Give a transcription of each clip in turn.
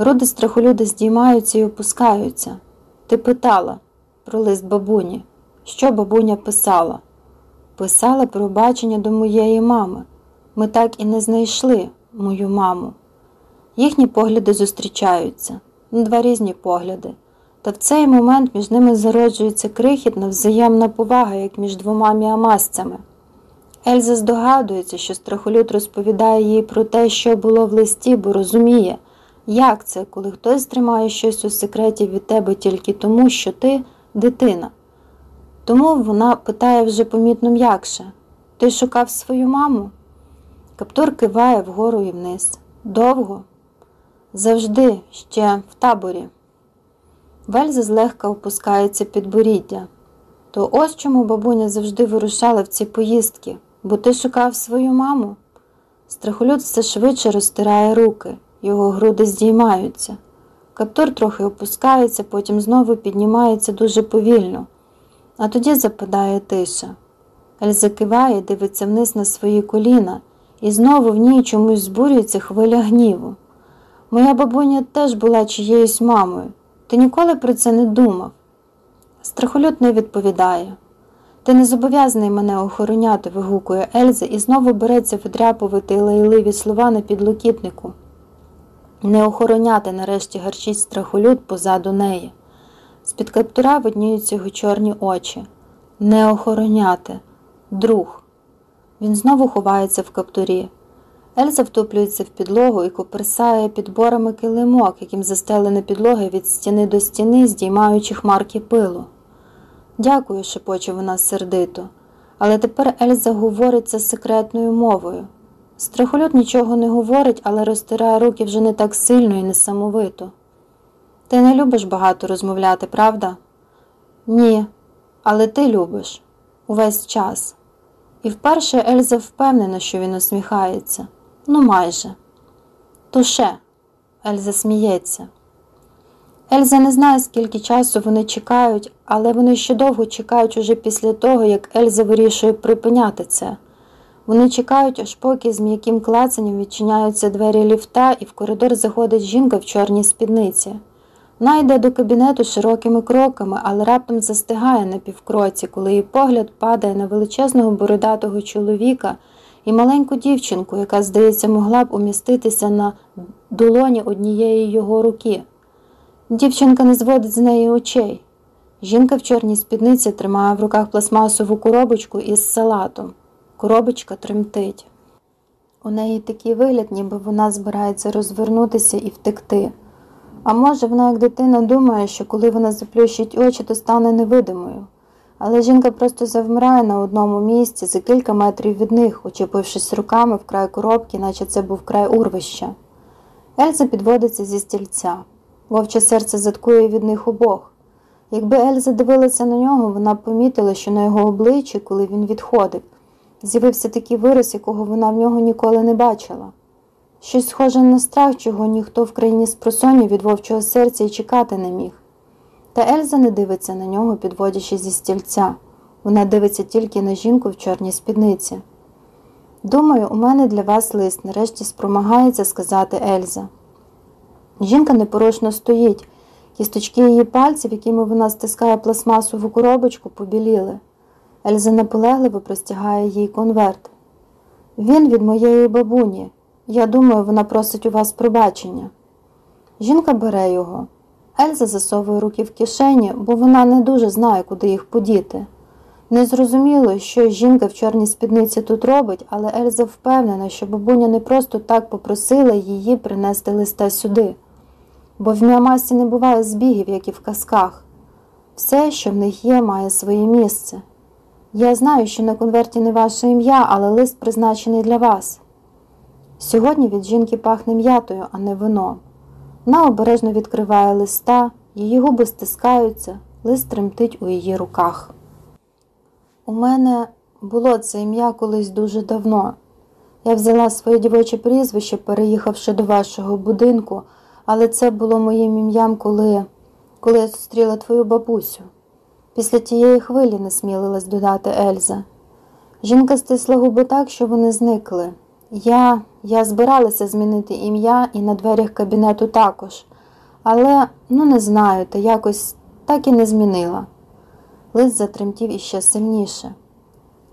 Груди страхолюди здіймаються і опускаються. Ти питала про лист бабуні. Що бабуня писала? Писала про бачення до моєї мами. Ми так і не знайшли мою маму. Їхні погляди зустрічаються, два різні погляди. Та в цей момент між ними зароджується крихітна взаємна повага, як між двома міамасцями. Ельза здогадується, що страхолюд розповідає їй про те, що було в листі, бо розуміє, як це, коли хтось тримає щось у секреті від тебе тільки тому, що ти дитина. Тому вона питає вже помітно м'якше Ти шукав свою маму? Каптур киває вгору і вниз. Довго? Завжди ще в таборі. Вельза злегка опускається під боріддя. То ось чому бабуня завжди вирушала в ці поїздки, бо ти шукав свою маму. Страхолюд все швидше розтирає руки, його груди здіймаються. Каптур трохи опускається, потім знову піднімається дуже повільно, а тоді западає тиша. Ельза киває, дивиться вниз на свої коліна, і знову в ній чомусь збурюється хвиля гніву. Моя бабуня теж була чиєюсь мамою. Ти ніколи про це не думав? Страхолюд не відповідає. Ти не зобов'язаний мене охороняти, вигукує Ельза і знову береться видряпувати лайливі слова на підлокітнику. Не охороняти, нарешті, гарчить страхолюд позаду неї. З-під каптура видніються його чорні очі. Не охороняти, друг. Він знову ховається в каптурі. Ельза втоплюється в підлогу і коперсає підборами килимок, яким застелена підлога від стіни до стіни, здіймаючи хмарки пилу. Дякую, шепоче вона сердито, але тепер Ельза говорить це секретною мовою. Страхолюд нічого не говорить, але розтирає руки вже не так сильно і несамовито. Ти не любиш багато розмовляти, правда? Ні, але ти любиш увесь час. І вперше Ельза впевнена, що він усміхається. Ну, майже. Туше, Ельза сміється. Ельза не знає, скільки часу вони чекають, але вони ще довго чекають уже після того, як Ельза вирішує припиняти це. Вони чекають, аж поки з м'яким клацанням відчиняються двері ліфта, і в коридор заходить жінка в чорній спідниці. Вона йде до кабінету широкими кроками, але раптом застигає на півкроці, коли її погляд падає на величезного бородатого чоловіка і маленьку дівчинку, яка, здається, могла б уміститися на долоні однієї його руки. Дівчинка не зводить з неї очей. Жінка в чорній спідниці тримає в руках пластмасову коробочку із салатом. Коробочка тремтить. У неї такий вигляд, ніби вона збирається розвернутися і втекти. А може, вона, як дитина, думає, що коли вона заплющить очі, то стане невидимою. Але жінка просто завмирає на одному місці за кілька метрів від них, учепившись руками в край коробки, наче це був край урвища. Ельза підводиться зі стільця. Вовче серце заткує від них обох. Якби Ельза дивилася на нього, вона помітила, що на його обличчі, коли він відходив, з'явився такий вираз, якого вона в нього ніколи не бачила. Щось схоже на страх, чого ніхто в країні з просонів від вовчого серця й чекати не міг. Та Ельза не дивиться на нього, підводячи зі стільця. Вона дивиться тільки на жінку в чорній спідниці. Думаю, у мене для вас лист, нарешті спромагається сказати Ельза. Жінка непорушно стоїть. Кісточки її пальців, якими вона стискає пластмасову коробочку, побіліли. Ельза наполегливо простягає їй конверт. Він від моєї бабуні. Я думаю, вона просить у вас пробачення. Жінка бере його. Ельза засовує руки в кишені, бо вона не дуже знає, куди їх подіти. Незрозуміло, що жінка в чорній спідниці тут робить, але Ельза впевнена, що бабуня не просто так попросила її принести листа сюди, бо в Міамасі не буває збігів, як і в казках. Все, що в них є, має своє місце. Я знаю, що на конверті не ваше ім'я, але лист призначений для вас. Сьогодні від жінки пахне м'ятою, а не вино. Вона обережно відкриває листа, її губи стискаються, лист тремтить у її руках. У мене було це ім'я колись дуже давно. Я взяла своє дівоче прізвище, переїхавши до вашого будинку, але це було моїм ім'ям, коли коли я зустріла твою бабусю. Після тієї хвилі не смілилась додати Ельза. Жінка стисла губи так, що вони зникли. Я я збиралася змінити ім'я і на дверях кабінету також, але, ну не знаю, та якось так і не змінила. Лист затремтів іще сильніше.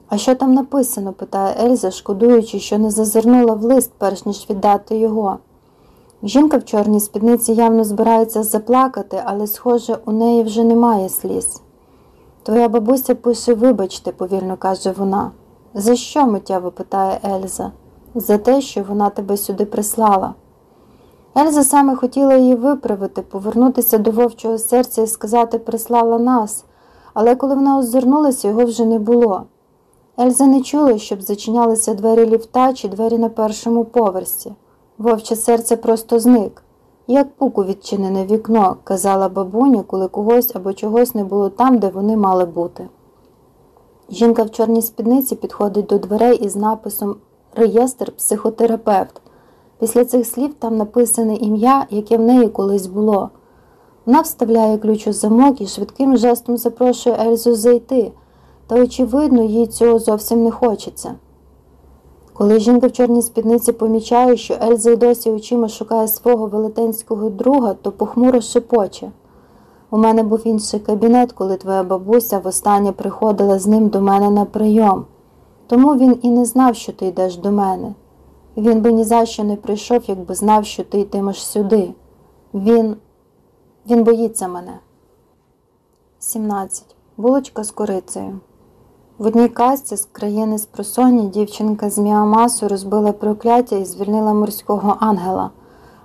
А що там написано? питає Ельза, шкодуючи, що не зазирнула в лист, перш ніж віддати його. Жінка в чорній спідниці явно збирається заплакати, але, схоже, у неї вже немає сліз. Твоя бабуся пише вибачте, повільно каже вона. За що миттєво питає Ельза? За те, що вона тебе сюди прислала. Ельза саме хотіла її виправити, повернутися до вовчого серця і сказати прислала нас, але коли вона озирнулася, його вже не було. Ельза не чула, щоб зачинялися двері ліфта чи двері на першому поверсі. Вовче серце просто зник. Як пуку відчинене вікно, казала бабуня, коли когось або чогось не було там, де вони мали бути. Жінка в чорній спідниці підходить до дверей із написом Реєстр психотерапевт. Після цих слів там написане ім'я, яке в неї колись було. Вона вставляє ключ у замок і швидким жестом запрошує Ельзу зайти, та, очевидно, їй цього зовсім не хочеться. Коли жінка в чорній спідниці помічає, що Ельза й досі очима шукає свого велетенського друга, то похмуро шепоче. У мене був інший кабінет, коли твоя бабуся востаннє приходила з ним до мене на прийом. Тому він і не знав, що ти йдеш до мене. Він би ні за що не прийшов, якби знав, що ти йтимеш сюди. Він Він боїться мене. 17. Булочка з корицею. В одній казці з країни Спросоні дівчинка з Міамасу розбила прокляття і звільнила морського ангела,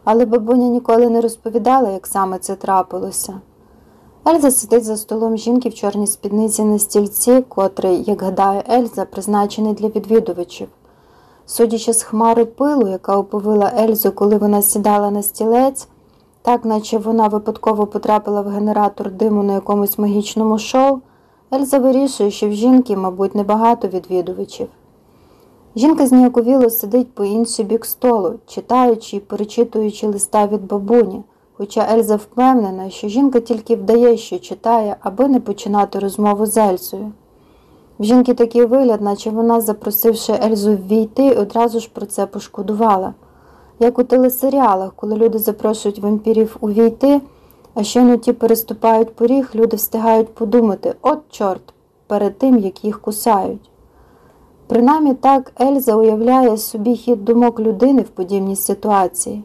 але бабуня ніколи не розповідала, як саме це трапилося. Ельза сидить за столом жінки в чорній спідниці на стільці, котрий, як гадає Ельза, призначений для відвідувачів. Судячи з хмари пилу, яка оповила Ельзу, коли вона сідала на стілець, так наче вона випадково потрапила в генератор диму на якомусь магічному шоу, Ельза вирішує, що в жінки, мабуть, небагато відвідувачів. Жінка зніяковіло сидить по інший бік столу, читаючи і перечитуючи листа від бабуні, хоча Ельза впевнена, що жінка тільки вдає, що читає, аби не починати розмову з Ельзою. В жінки такий вигляд, наче вона, запросивши Ельзу ввійти, одразу ж про це пошкодувала. Як у телесеріалах, коли люди запрошують вампірів увійти, а щойно ті переступають поріг, люди встигають подумати от чорт, перед тим, як їх кусають. Принаймні так Ельза уявляє собі хід думок людини в подібній ситуації.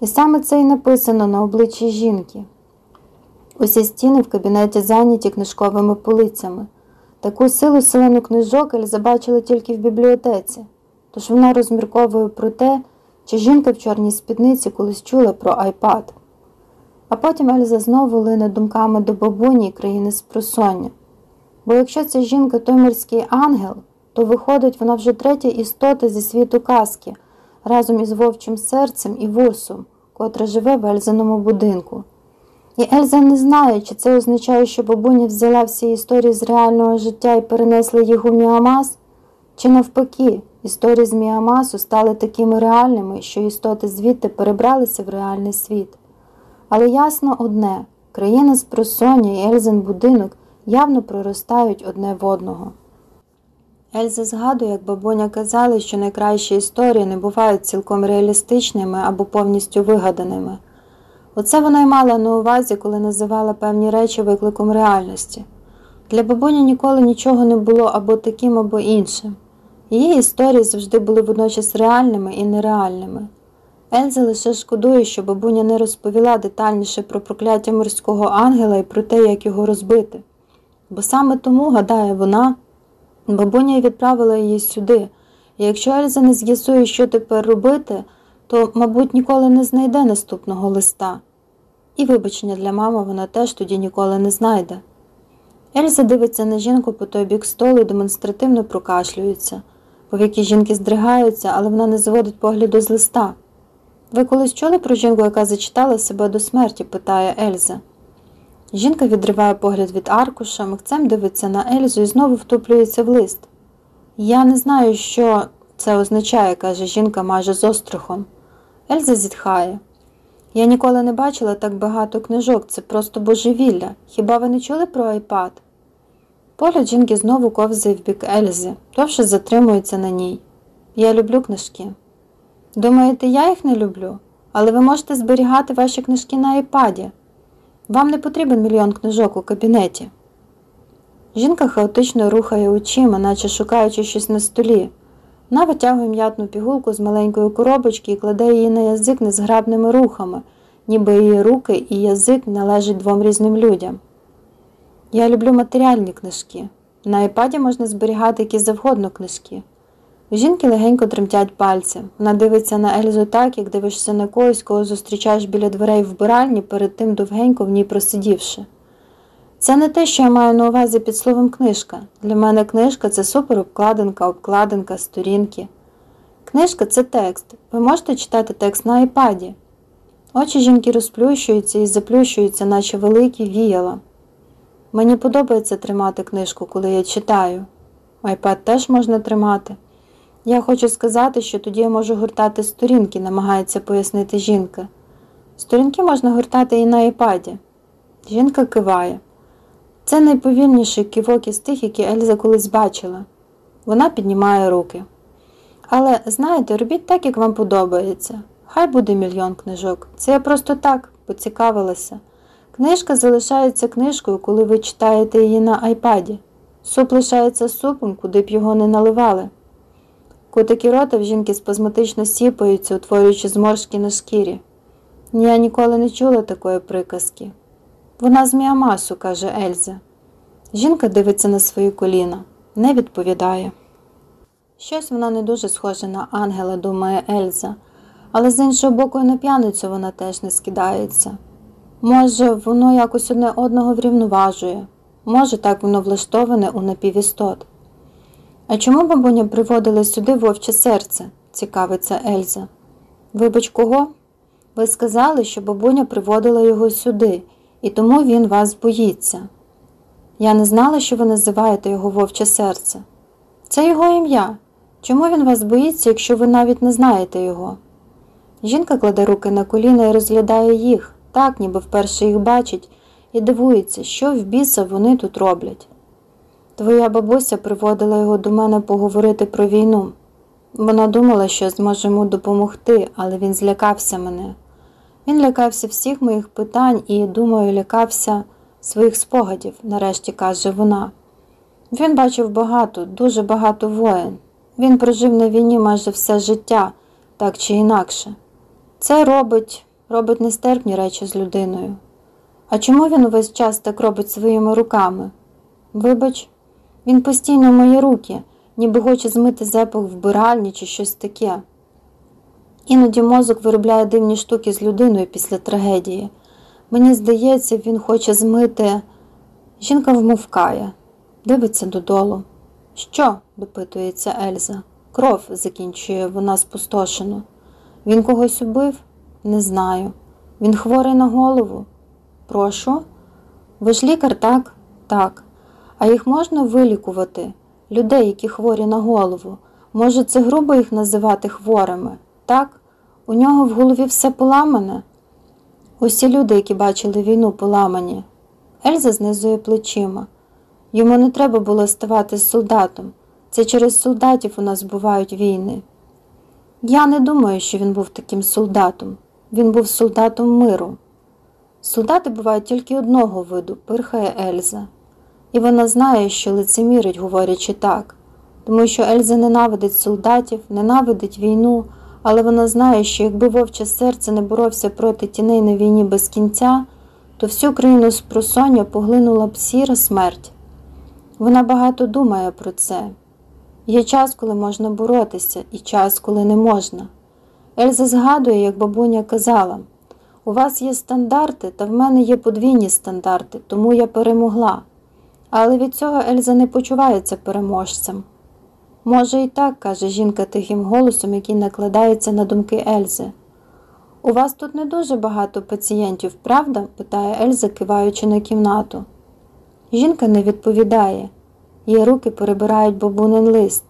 І саме це й написано на обличчі жінки. Усі стіни в кабінеті зайняті книжковими полицями. Таку силу селену книжок Ельза бачила тільки в бібліотеці, тож вона розмірковує про те, чи жінка в чорній спідниці колись чула про айпад. А потім Ельза знову лине думками до бабуні і країни спросоння. Бо якщо ця жінка той морський ангел, то виходить вона вже третя істота зі світу казки разом із вовчим серцем і вусом, котра живе в Ельзаному будинку. І Ельза не знає, чи це означає, що бабуня взяла всі історії з реального життя і перенесла їх у Міамас, чи навпаки, історії з Міамасу стали такими реальними, що істоти звідти перебралися в реальний світ. Але ясно одне країна з просоння і Ельзин будинок явно проростають одне в одного. Ельза згадує, як бабуня казала, що найкращі історії не бувають цілком реалістичними або повністю вигаданими. Оце вона й мала на увазі, коли називала певні речі викликом реальності. Для бабуні ніколи нічого не було або таким, або іншим. Її історії завжди були водночас реальними і нереальними. Ельза лише шкодує, що бабуня не розповіла детальніше про прокляття морського ангела і про те, як його розбити. Бо саме тому, гадає вона, бабуня відправила її сюди, і якщо Ельза не з'ясує, що тепер робити, то, мабуть, ніколи не знайде наступного листа. І вибачення для мами вона теж тоді ніколи не знайде. Ельза дивиться на жінку по той бік столу і демонстративно прокашлюється. Повіки жінки здригаються, але вона не зводить погляду з листа. Ви колись чули про жінку, яка зачитала себе до смерті? питає Ельза. Жінка відриває погляд від аркуша, микцем дивиться на Ельзу і знову втуплюється в лист. Я не знаю, що це означає, каже жінка майже з острахом. Ельза зітхає. Я ніколи не бачила так багато книжок, це просто божевілля. Хіба ви не чули про айпад? Погляд жінки знову ковзає в бік Ельзи, довше затримується на ній. Я люблю книжки. Думаєте, я їх не люблю? але ви можете зберігати ваші книжки на айпаді. Вам не потрібен мільйон книжок у кабінеті. Жінка хаотично рухає очима, наче шукаючи щось на столі. Вона витягує м'ятну пігулку з маленької коробочки і кладе її на язик незграбними рухами, ніби її руки і язик належать двом різним людям. Я люблю матеріальні книжки. На айпаді можна зберігати які завгодно книжки. Жінки легенько тремтять пальці. Вона дивиться на Ельзу так, як дивишся на когось, кого зустрічаєш біля дверей вбиральні, перед тим довгенько в ній просидівши. Це не те, що я маю на увазі під словом книжка. Для мене книжка це суперобкладинка, обкладинка, сторінки. Книжка це текст. Ви можете читати текст на айпаді. Очі жінки розплющуються і заплющуються, наче великі віяла. Мені подобається тримати книжку, коли я читаю. Айпад теж можна тримати. Я хочу сказати, що тоді я можу гортати сторінки, намагається пояснити жінка. Сторінки можна гортати і на айпаді. Жінка киває. Це найповільніший кивок із тих, які Ельза колись бачила. Вона піднімає руки. Але, знаєте, робіть так, як вам подобається. Хай буде мільйон книжок. Це я просто так поцікавилася. Книжка залишається книжкою, коли ви читаєте її на айпаді. Суп лишається супом, куди б його не наливали. Кутики рота в жінки спазматично сіпаються, утворюючи зморшки на шкірі. Я ніколи не чула такої приказки. Вона з Міамасу, каже Ельза. Жінка дивиться на свої коліна, не відповідає. Щось вона не дуже схожа на ангела, думає Ельза, але з іншого боку, на п'яницю вона теж не скидається. Може, воно якось одне одного врівноважує, може, так воно влаштоване у напівістот. А чому бабуня приводила сюди вовче серце? цікавиться Ельза. Вибач, кого? Ви сказали, що бабуня приводила його сюди, і тому він вас боїться. Я не знала, що ви називаєте його вовче серце. Це його ім'я. Чому він вас боїться, якщо ви навіть не знаєте його? Жінка кладе руки на коліна і розглядає їх, так, ніби вперше їх бачить, і дивується, що в біса вони тут роблять. Твоя бабуся приводила його до мене поговорити про війну. Вона думала, що зможе йому допомогти, але він злякався мене. Він лякався всіх моїх питань і, думаю, лякався своїх спогадів, нарешті каже вона. Він бачив багато, дуже багато воїн. Він прожив на війні майже все життя, так чи інакше. Це робить, робить нестерпні речі з людиною. А чому він увесь час так робить своїми руками? Вибач, він постійно мої руки, ніби хоче змити запах вбиральні чи щось таке. Іноді мозок виробляє дивні штуки з людиною після трагедії. Мені здається, він хоче змити. Жінка вмовкає, дивиться додолу. Що? допитується Ельза. Кров, закінчує вона спустошено. Він когось убив? Не знаю. Він хворий на голову. Прошу. Ви ж лікар, так? Так. А їх можна вилікувати, людей, які хворі на голову. Може, це грубо їх називати хворими, так? У нього в голові все поламане. Усі люди, які бачили війну, поламані. Ельза знизує плечима. Йому не треба було ставати солдатом. Це через солдатів у нас бувають війни. Я не думаю, що він був таким солдатом. Він був солдатом миру. Солдати бувають тільки одного виду, пирхає Ельза. І вона знає, що лицемірить, говорячи так, тому що Ельза ненавидить солдатів, ненавидить війну, але вона знає, що якби вовче серце не боровся проти тіней на війні без кінця, то всю країну з просоння поглинула б сіра смерть. Вона багато думає про це. Є час, коли можна боротися, і час, коли не можна. Ельза згадує, як бабуня казала: у вас є стандарти, та в мене є подвійні стандарти, тому я перемогла. Але від цього Ельза не почувається переможцем. Може, і так, каже жінка тихим голосом, який накладається на думки Ельзи. У вас тут не дуже багато пацієнтів, правда? питає Ельза, киваючи на кімнату. Жінка не відповідає, її руки перебирають бабунин лист.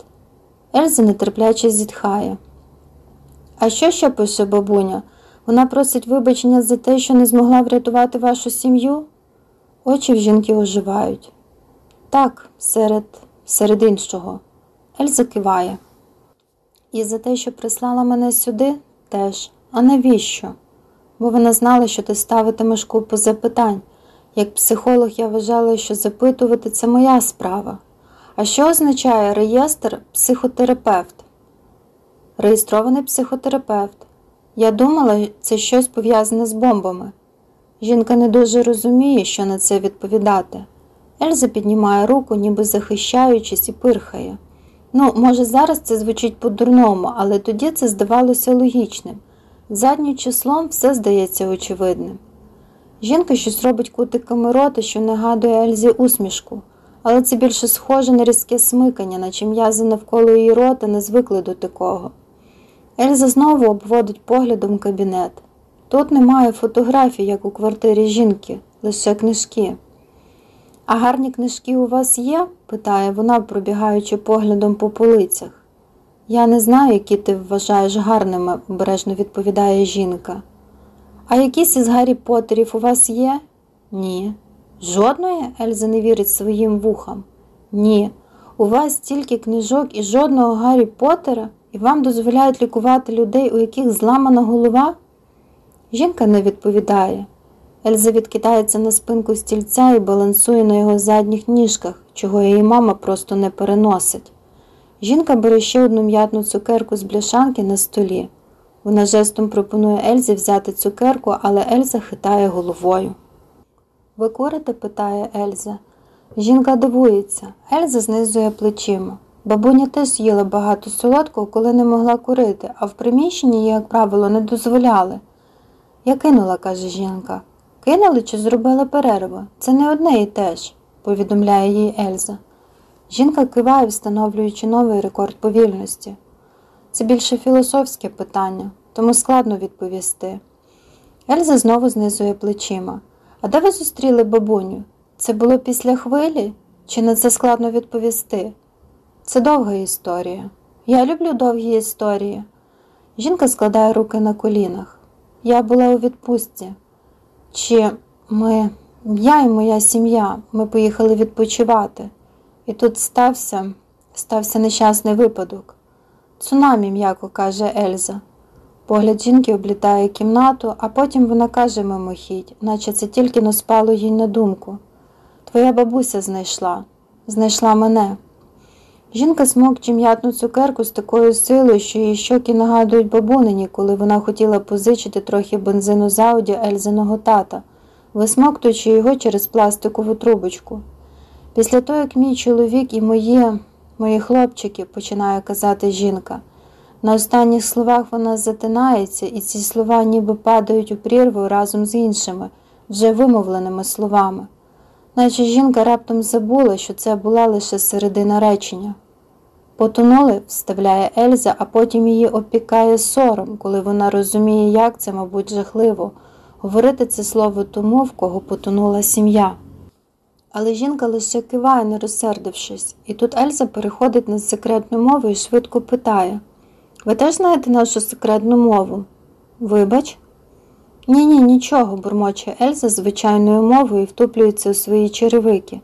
Ельза нетерпляче зітхає. А що ще пише бабуня? Вона просить вибачення за те, що не змогла врятувати вашу сім'ю? Очі в жінки оживають. Так, серед серед іншого. Ельза киває. І за те, що прислала мене сюди, теж. А навіщо? Бо вона знала, що ти ставитимеш купу запитань. Як психолог я вважала, що запитувати це моя справа. А що означає реєстр психотерапевт? Реєстрований психотерапевт. Я думала, це щось пов'язане з бомбами. Жінка не дуже розуміє, що на це відповідати. Ельза піднімає руку, ніби захищаючись, і пирхає. Ну, може, зараз це звучить по-дурному, але тоді це здавалося логічним. Заднім числом все здається очевидним. Жінка щось робить кутиками рота, що нагадує Ельзі усмішку, але це більше схоже на різке смикання, наче м'язи навколо її рота не звикли до такого. Ельза знову обводить поглядом кабінет. Тут немає фотографій, як у квартирі жінки, лише книжки. А гарні книжки у вас є? питає вона, пробігаючи поглядом по полицях. Я не знаю, які ти вважаєш гарними, обережно відповідає жінка. А якісь із Гаррі Поттерів у вас є? Ні. Жодної? Ельза не вірить своїм вухам. Ні. У вас стільки книжок і жодного Гаррі Поттера, і вам дозволяють лікувати людей, у яких зламана голова? Жінка не відповідає. Ельза відкидається на спинку стільця і балансує на його задніх ніжках, чого її мама просто не переносить. Жінка бере ще одну м'ятну цукерку з бляшанки на столі. Вона жестом пропонує Ельзі взяти цукерку, але Ельза хитає головою. Ви курите? питає Ельза. Жінка дивується. Ельза знизує плечима. Бабуня теж їла багато солодкого, коли не могла курити, а в приміщенні, як правило, не дозволяли. Я кинула, каже жінка. Кинули чи зробили перерву? Це не одне і те ж, повідомляє їй Ельза. Жінка киває, встановлюючи новий рекорд повільності. Це більше філософське питання, тому складно відповісти. Ельза знову знизує плечима. А де ви зустріли бабуню? Це було після хвилі? Чи на це складно відповісти? Це довга історія. Я люблю довгі історії. Жінка складає руки на колінах. Я була у відпустці. Чи ми, я і моя сім'я, ми поїхали відпочивати, і тут стався, стався нещасний випадок. Цунамі, м'яко каже Ельза. Погляд жінки облітає кімнату, а потім вона каже мимохідь, наче це тільки но спало їй на думку. Твоя бабуся знайшла, знайшла мене. Жінка смокче м'ятну цукерку з такою силою, що її щоки нагадують бабунині, коли вона хотіла позичити трохи бензину з ауді Ельзиного тата, висмоктуючи його через пластикову трубочку. Після того, як мій чоловік і мої, мої хлопчики, починає казати жінка. На останніх словах вона затинається, і ці слова ніби падають у прірву разом з іншими, вже вимовленими словами. Наче жінка раптом забула, що це була лише середина речення. Потонули, вставляє Ельза, а потім її опікає сором, коли вона розуміє, як це, мабуть, жахливо, говорити це слово тому, в кого потонула сім'я. Але жінка лише киває, не розсердившись, і тут Ельза переходить на секретну мову і швидко питає Ви теж знаєте нашу секретну мову? Вибач? Ні, ні, нічого, бурмоче Ельза звичайною мовою і втуплюється у свої черевики.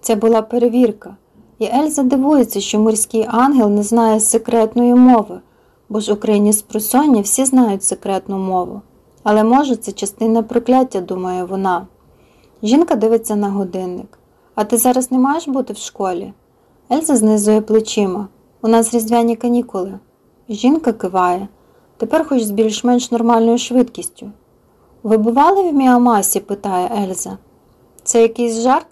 Це була перевірка. І Ельза дивується, що морський ангел не знає секретної мови, бо ж у країні спросоння всі знають секретну мову. Але може це частина прокляття, думає вона. Жінка дивиться на годинник. А ти зараз не маєш бути в школі? Ельза знизує плечима. У нас різдвяні канікули. Жінка киває. Тепер хоч з більш-менш нормальною швидкістю. Ви бували в Міамасі? питає Ельза. Це якийсь жарт?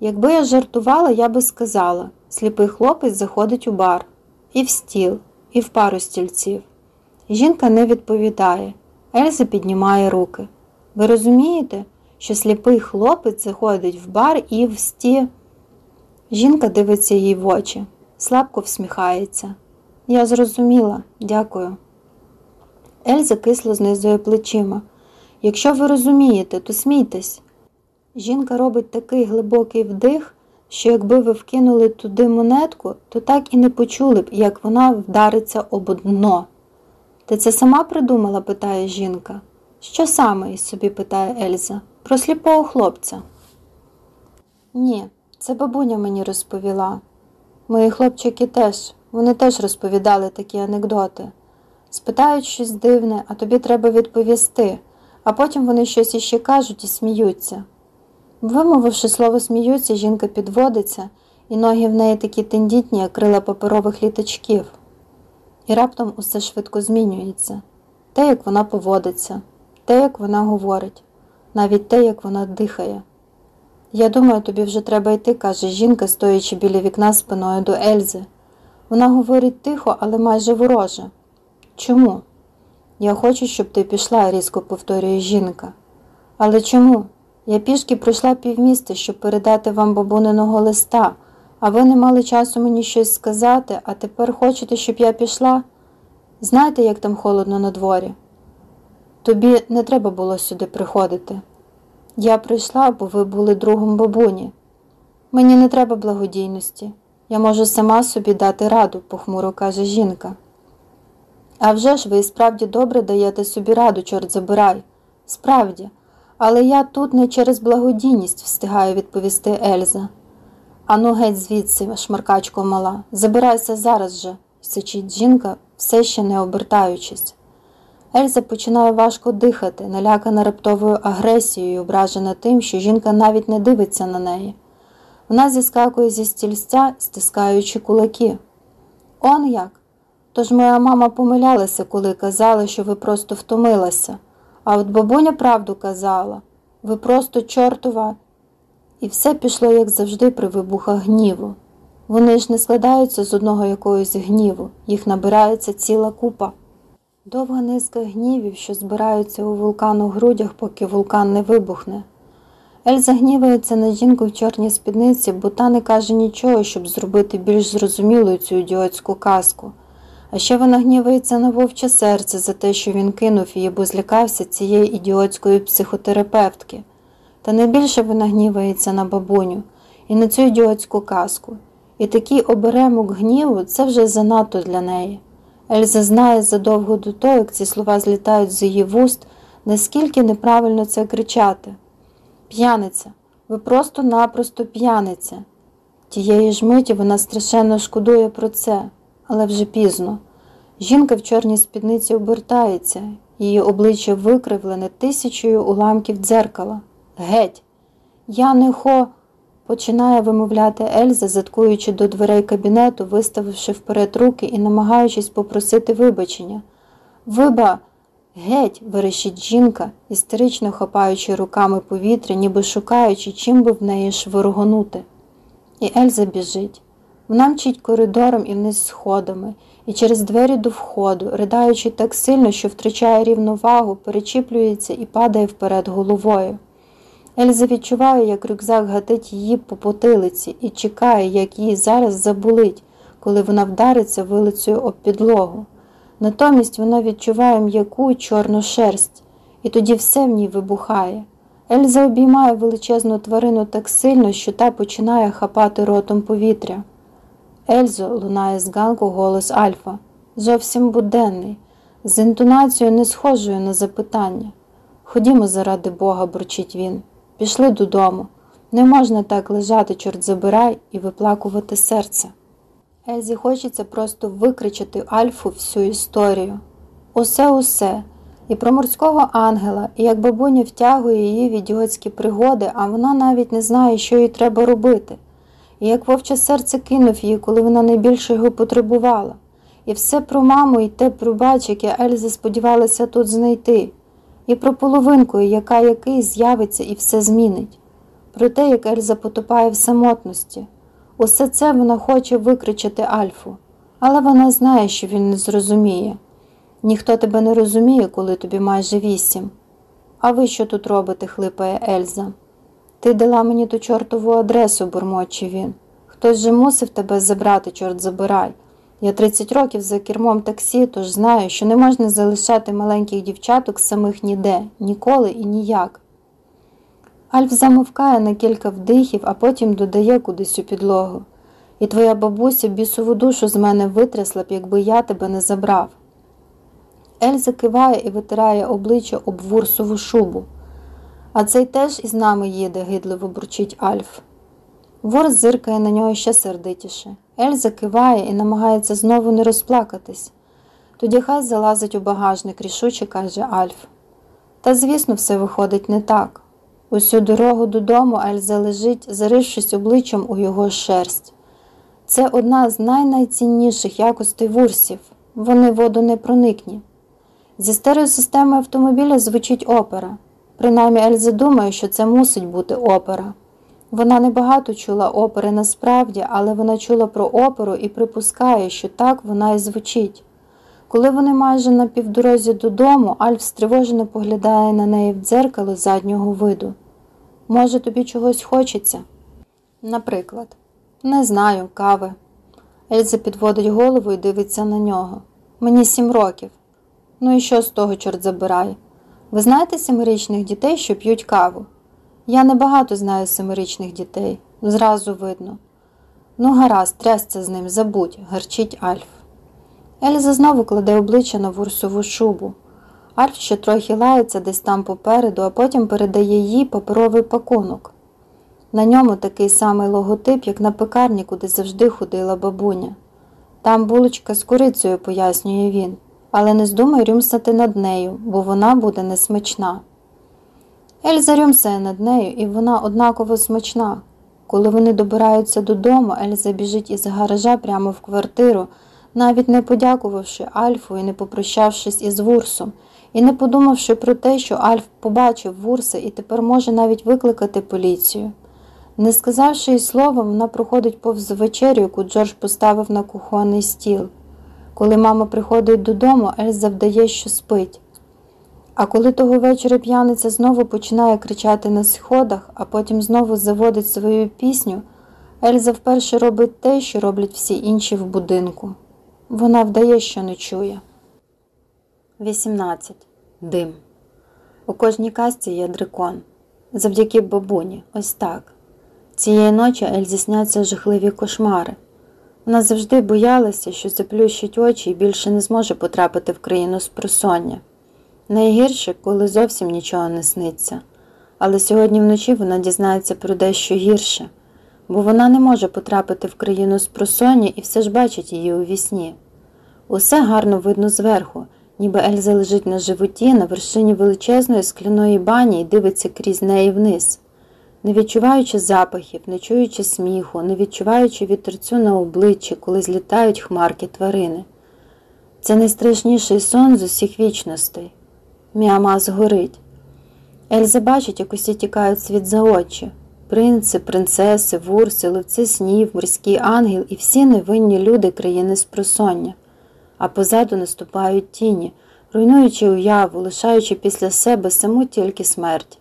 Якби я жартувала, я би сказала сліпий хлопець заходить у бар, і в стіл, і в пару стільців. Жінка не відповідає. Ельза піднімає руки. Ви розумієте, що сліпий хлопець заходить в бар і в сті. Жінка дивиться їй в очі, слабко всміхається. Я зрозуміла, дякую. Ельза кисло знизує плечима. Якщо ви розумієте, то смійтесь. Жінка робить такий глибокий вдих, що якби ви вкинули туди монетку, то так і не почули б, як вона вдариться об дно. Ти це сама придумала? питає жінка. Що саме? із собі питає Ельза. Про сліпого хлопця. Ні, це бабуня мені розповіла. Мої хлопчики теж, вони теж розповідали такі анекдоти. Спитають щось дивне, а тобі треба відповісти, а потім вони щось іще кажуть і сміються. Вимовивши слово сміються, жінка підводиться, і ноги в неї такі тендітні, як крила паперових літачків. І раптом усе швидко змінюється те, як вона поводиться, те, як вона говорить, навіть те, як вона дихає. Я думаю, тобі вже треба йти, каже жінка, стоячи біля вікна спиною до Ельзи. Вона говорить тихо, але майже вороже. Чому? Я хочу, щоб ти пішла, різко повторює жінка. Але чому? Я пішки пройшла півміста, щоб передати вам бабуниного листа, а ви не мали часу мені щось сказати, а тепер хочете, щоб я пішла? Знаєте, як там холодно на дворі? Тобі не треба було сюди приходити. Я прийшла, бо ви були другом бабуні. Мені не треба благодійності. Я можу сама собі дати раду, похмуро каже жінка. А вже ж ви справді добре даєте собі раду, чорт забирай. Справді, але я тут не через благодійність встигаю відповісти Ельза. Ану, геть звідси, шмаркачко мала, забирайся зараз же, сичить жінка, все ще не обертаючись. Ельза починає важко дихати, налякана раптовою агресією, ображена тим, що жінка навіть не дивиться на неї. Вона зіскакує зі стільця, стискаючи кулаки. Он як? Тож моя мама помилялася, коли казала, що ви просто втомилася. А от бабуня правду казала ви просто чортова. І все пішло, як завжди, при вибухах гніву. Вони ж не складаються з одного якогось гніву, їх набирається ціла купа. Довга низка гнівів, що збираються у вулкан у грудях, поки вулкан не вибухне. Ельза гнівається на жінку в чорній спідниці, бо та не каже нічого, щоб зробити більш зрозумілою цю ідіотську казку. А ще вона гнівається на вовче серце за те, що він кинув її, бо злякався цієї ідіотської психотерапевтки. Та найбільше вона гнівається на бабуню і на цю ідіотську казку. І такий оберемок гніву це вже занадто для неї. Ельза знає задовго до того, як ці слова злітають з її вуст, наскільки неправильно це кричати. П'яниця, ви просто-напросто п'яниця. Тієї ж миті вона страшенно шкодує про це, але вже пізно. Жінка в чорній спідниці обертається, її обличчя викривлене тисячою уламків дзеркала. Геть! Я не хо. починає вимовляти Ельза, заткуючи до дверей кабінету, виставивши вперед руки і намагаючись попросити вибачення. Виба, геть, верещить жінка, істерично хапаючи руками повітря, ніби шукаючи, чим би в неї швиргонути. І Ельза біжить. Вона мчить коридором і вниз сходами, і через двері до входу, ридаючи так сильно, що втрачає рівновагу, перечіплюється і падає вперед головою. Ельза відчуває, як рюкзак гатить її по потилиці і чекає, як її зараз заболить, коли вона вдариться вилицею об підлогу. Натомість вона відчуває м'яку чорну шерсть, і тоді все в ній вибухає. Ельза обіймає величезну тварину так сильно, що та починає хапати ротом повітря. Ельзо лунає з ганку голос Альфа, зовсім буденний, з інтонацією не схожою на запитання. Ходімо, заради Бога, бурчить він. Пішли додому. Не можна так лежати, чорт забирай, і виплакувати серце. Ельзі хочеться просто викричати Альфу всю історію. Усе, усе. І про морського ангела, і як бабуня втягує її в ідіотські пригоди, а вона навіть не знає, що їй треба робити. І як вовче серце кинув її, коли вона найбільше його потребувала. І все про маму і те про бач, яке Ельза сподівалася тут знайти і про половинку, яка який з'явиться і все змінить, про те, як Ельза потопає в самотності. Усе це вона хоче викричати Альфу, але вона знає, що він не зрозуміє. Ніхто тебе не розуміє, коли тобі майже вісім. А ви що тут робите? хлипає Ельза. Ти дала мені ту чортову адресу, бурмоче він. Хтось же мусив тебе забрати, чорт забирай. Я 30 років за кермом таксі, тож знаю, що не можна залишати маленьких дівчаток самих ніде, ніколи і ніяк. Альф замовкає на кілька вдихів, а потім додає кудись у підлогу. І твоя бабуся бісову душу з мене витрясла б, якби я тебе не забрав. Ельза киває і витирає обличчя об вурсову шубу. А цей теж із нами їде, гидливо бурчить Альф. Вор зиркає на нього ще сердитіше. Ельза киває і намагається знову не розплакатись. Тоді хай залазить у багажник, рішуче каже Альф. Та, звісно, все виходить не так. Усю дорогу додому Ельза лежить, зарившись обличчям у його шерсть. Це одна з найнайцінніших якостей вурсів. Вони водонепроникні. Зі стереосистеми автомобіля звучить опера. Принаймні Ельза думає, що це мусить бути опера. Вона небагато чула опери насправді, але вона чула про оперу і припускає, що так вона і звучить. Коли вони майже на півдорозі додому, Альф стривожено поглядає на неї в дзеркало заднього виду. Може, тобі чогось хочеться? Наприклад, не знаю, кави. Ельза підводить голову і дивиться на нього. Мені сім років. Ну і що з того, чорт забирає? Ви знаєте семирічних дітей, що п'ють каву? Я небагато знаю семирічних дітей, зразу видно. Ну, гаразд, трясся з ним, забудь, гарчить Альф. Ельза знову кладе обличчя на вурсову шубу. Альф ще трохи лається десь там попереду, а потім передає їй паперовий пакунок. На ньому такий самий логотип, як на пекарні, куди завжди ходила бабуня. Там булочка з курицею, пояснює він, але не здумай рюмсати над нею, бо вона буде несмачна. Ельза рюмсає над нею, і вона однаково смачна. Коли вони добираються додому, Ельза біжить із гаража прямо в квартиру, навіть не подякувавши Альфу і не попрощавшись із Вурсом, і не подумавши про те, що Альф побачив Вурса і тепер може навіть викликати поліцію. Не сказавши й слова, вона проходить повз вечерю, яку Джордж поставив на кухонний стіл. Коли мама приходить додому, Ельза вдає, що спить. А коли того вечора п'яниця знову починає кричати на сходах, а потім знову заводить свою пісню, Ельза вперше робить те, що роблять всі інші в будинку. Вона вдає, що не чує. 18. Дим. У кожній касті є дракон. Завдяки бабуні. Ось так. Цієї ночі Ельзі сняться жахливі кошмари. Вона завжди боялася, що заплющить очі і більше не зможе потрапити в країну з просоння. Найгірше, коли зовсім нічого не сниться. Але сьогодні вночі вона дізнається про дещо гірше, бо вона не може потрапити в країну з просоння і все ж бачить її у вісні. Усе гарно видно зверху, ніби Ельза лежить на животі на вершині величезної скляної бані і дивиться крізь неї вниз. Не відчуваючи запахів, не чуючи сміху, не відчуваючи вітерцю на обличчі, коли злітають хмарки тварини. Це найстрашніший сон з усіх вічностей. Міама згорить. Ельза бачить, як усі тікають світ за очі принци, принцеси, вурси, ловці снів, морський ангел і всі невинні люди країни спросоння, а позаду наступають тіні, руйнуючи уяву, лишаючи після себе саму тільки смерть.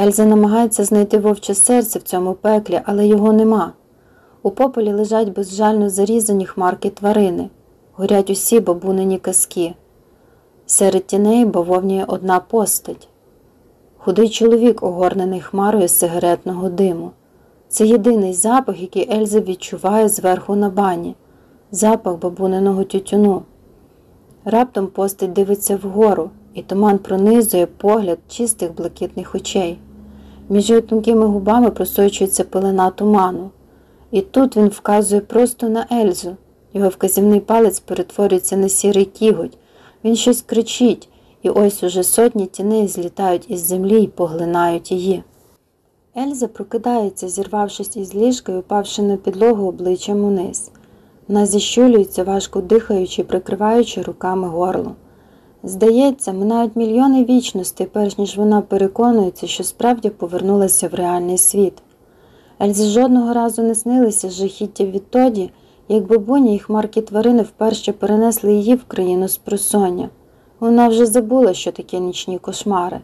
Ельза намагається знайти вовче серце в цьому пеклі, але його нема. У пополі лежать безжально зарізані хмарки тварини, горять усі бабунині казки. Серед тіней бавовніє одна постать. Худий чоловік, огорнений хмарою сигаретного диму. Це єдиний запах, який Ельза відчуває зверху на бані, запах бабуниного тютюну. Раптом постать дивиться вгору, і туман пронизує погляд чистих блакитних очей. Між його тонкими губами просочується пелена туману. І тут він вказує просто на Ельзу. Його вказівний палець перетворюється на сірий кіготь. Він щось кричить, і ось уже сотні тіней злітають із землі і поглинають її. Ельза прокидається, зірвавшись із ліжка і упавши на підлогу обличчям униз. Вона зіщулюється, важко дихаючи, прикриваючи руками горло. Здається, минають мільйони вічностей, перш ніж вона переконується, що справді повернулася в реальний світ. Ельзі жодного разу не снилися жахіття відтоді, як бабуня і хмарки тварини вперше перенесли її в країну спросоння. Вона вже забула, що таке нічні кошмари.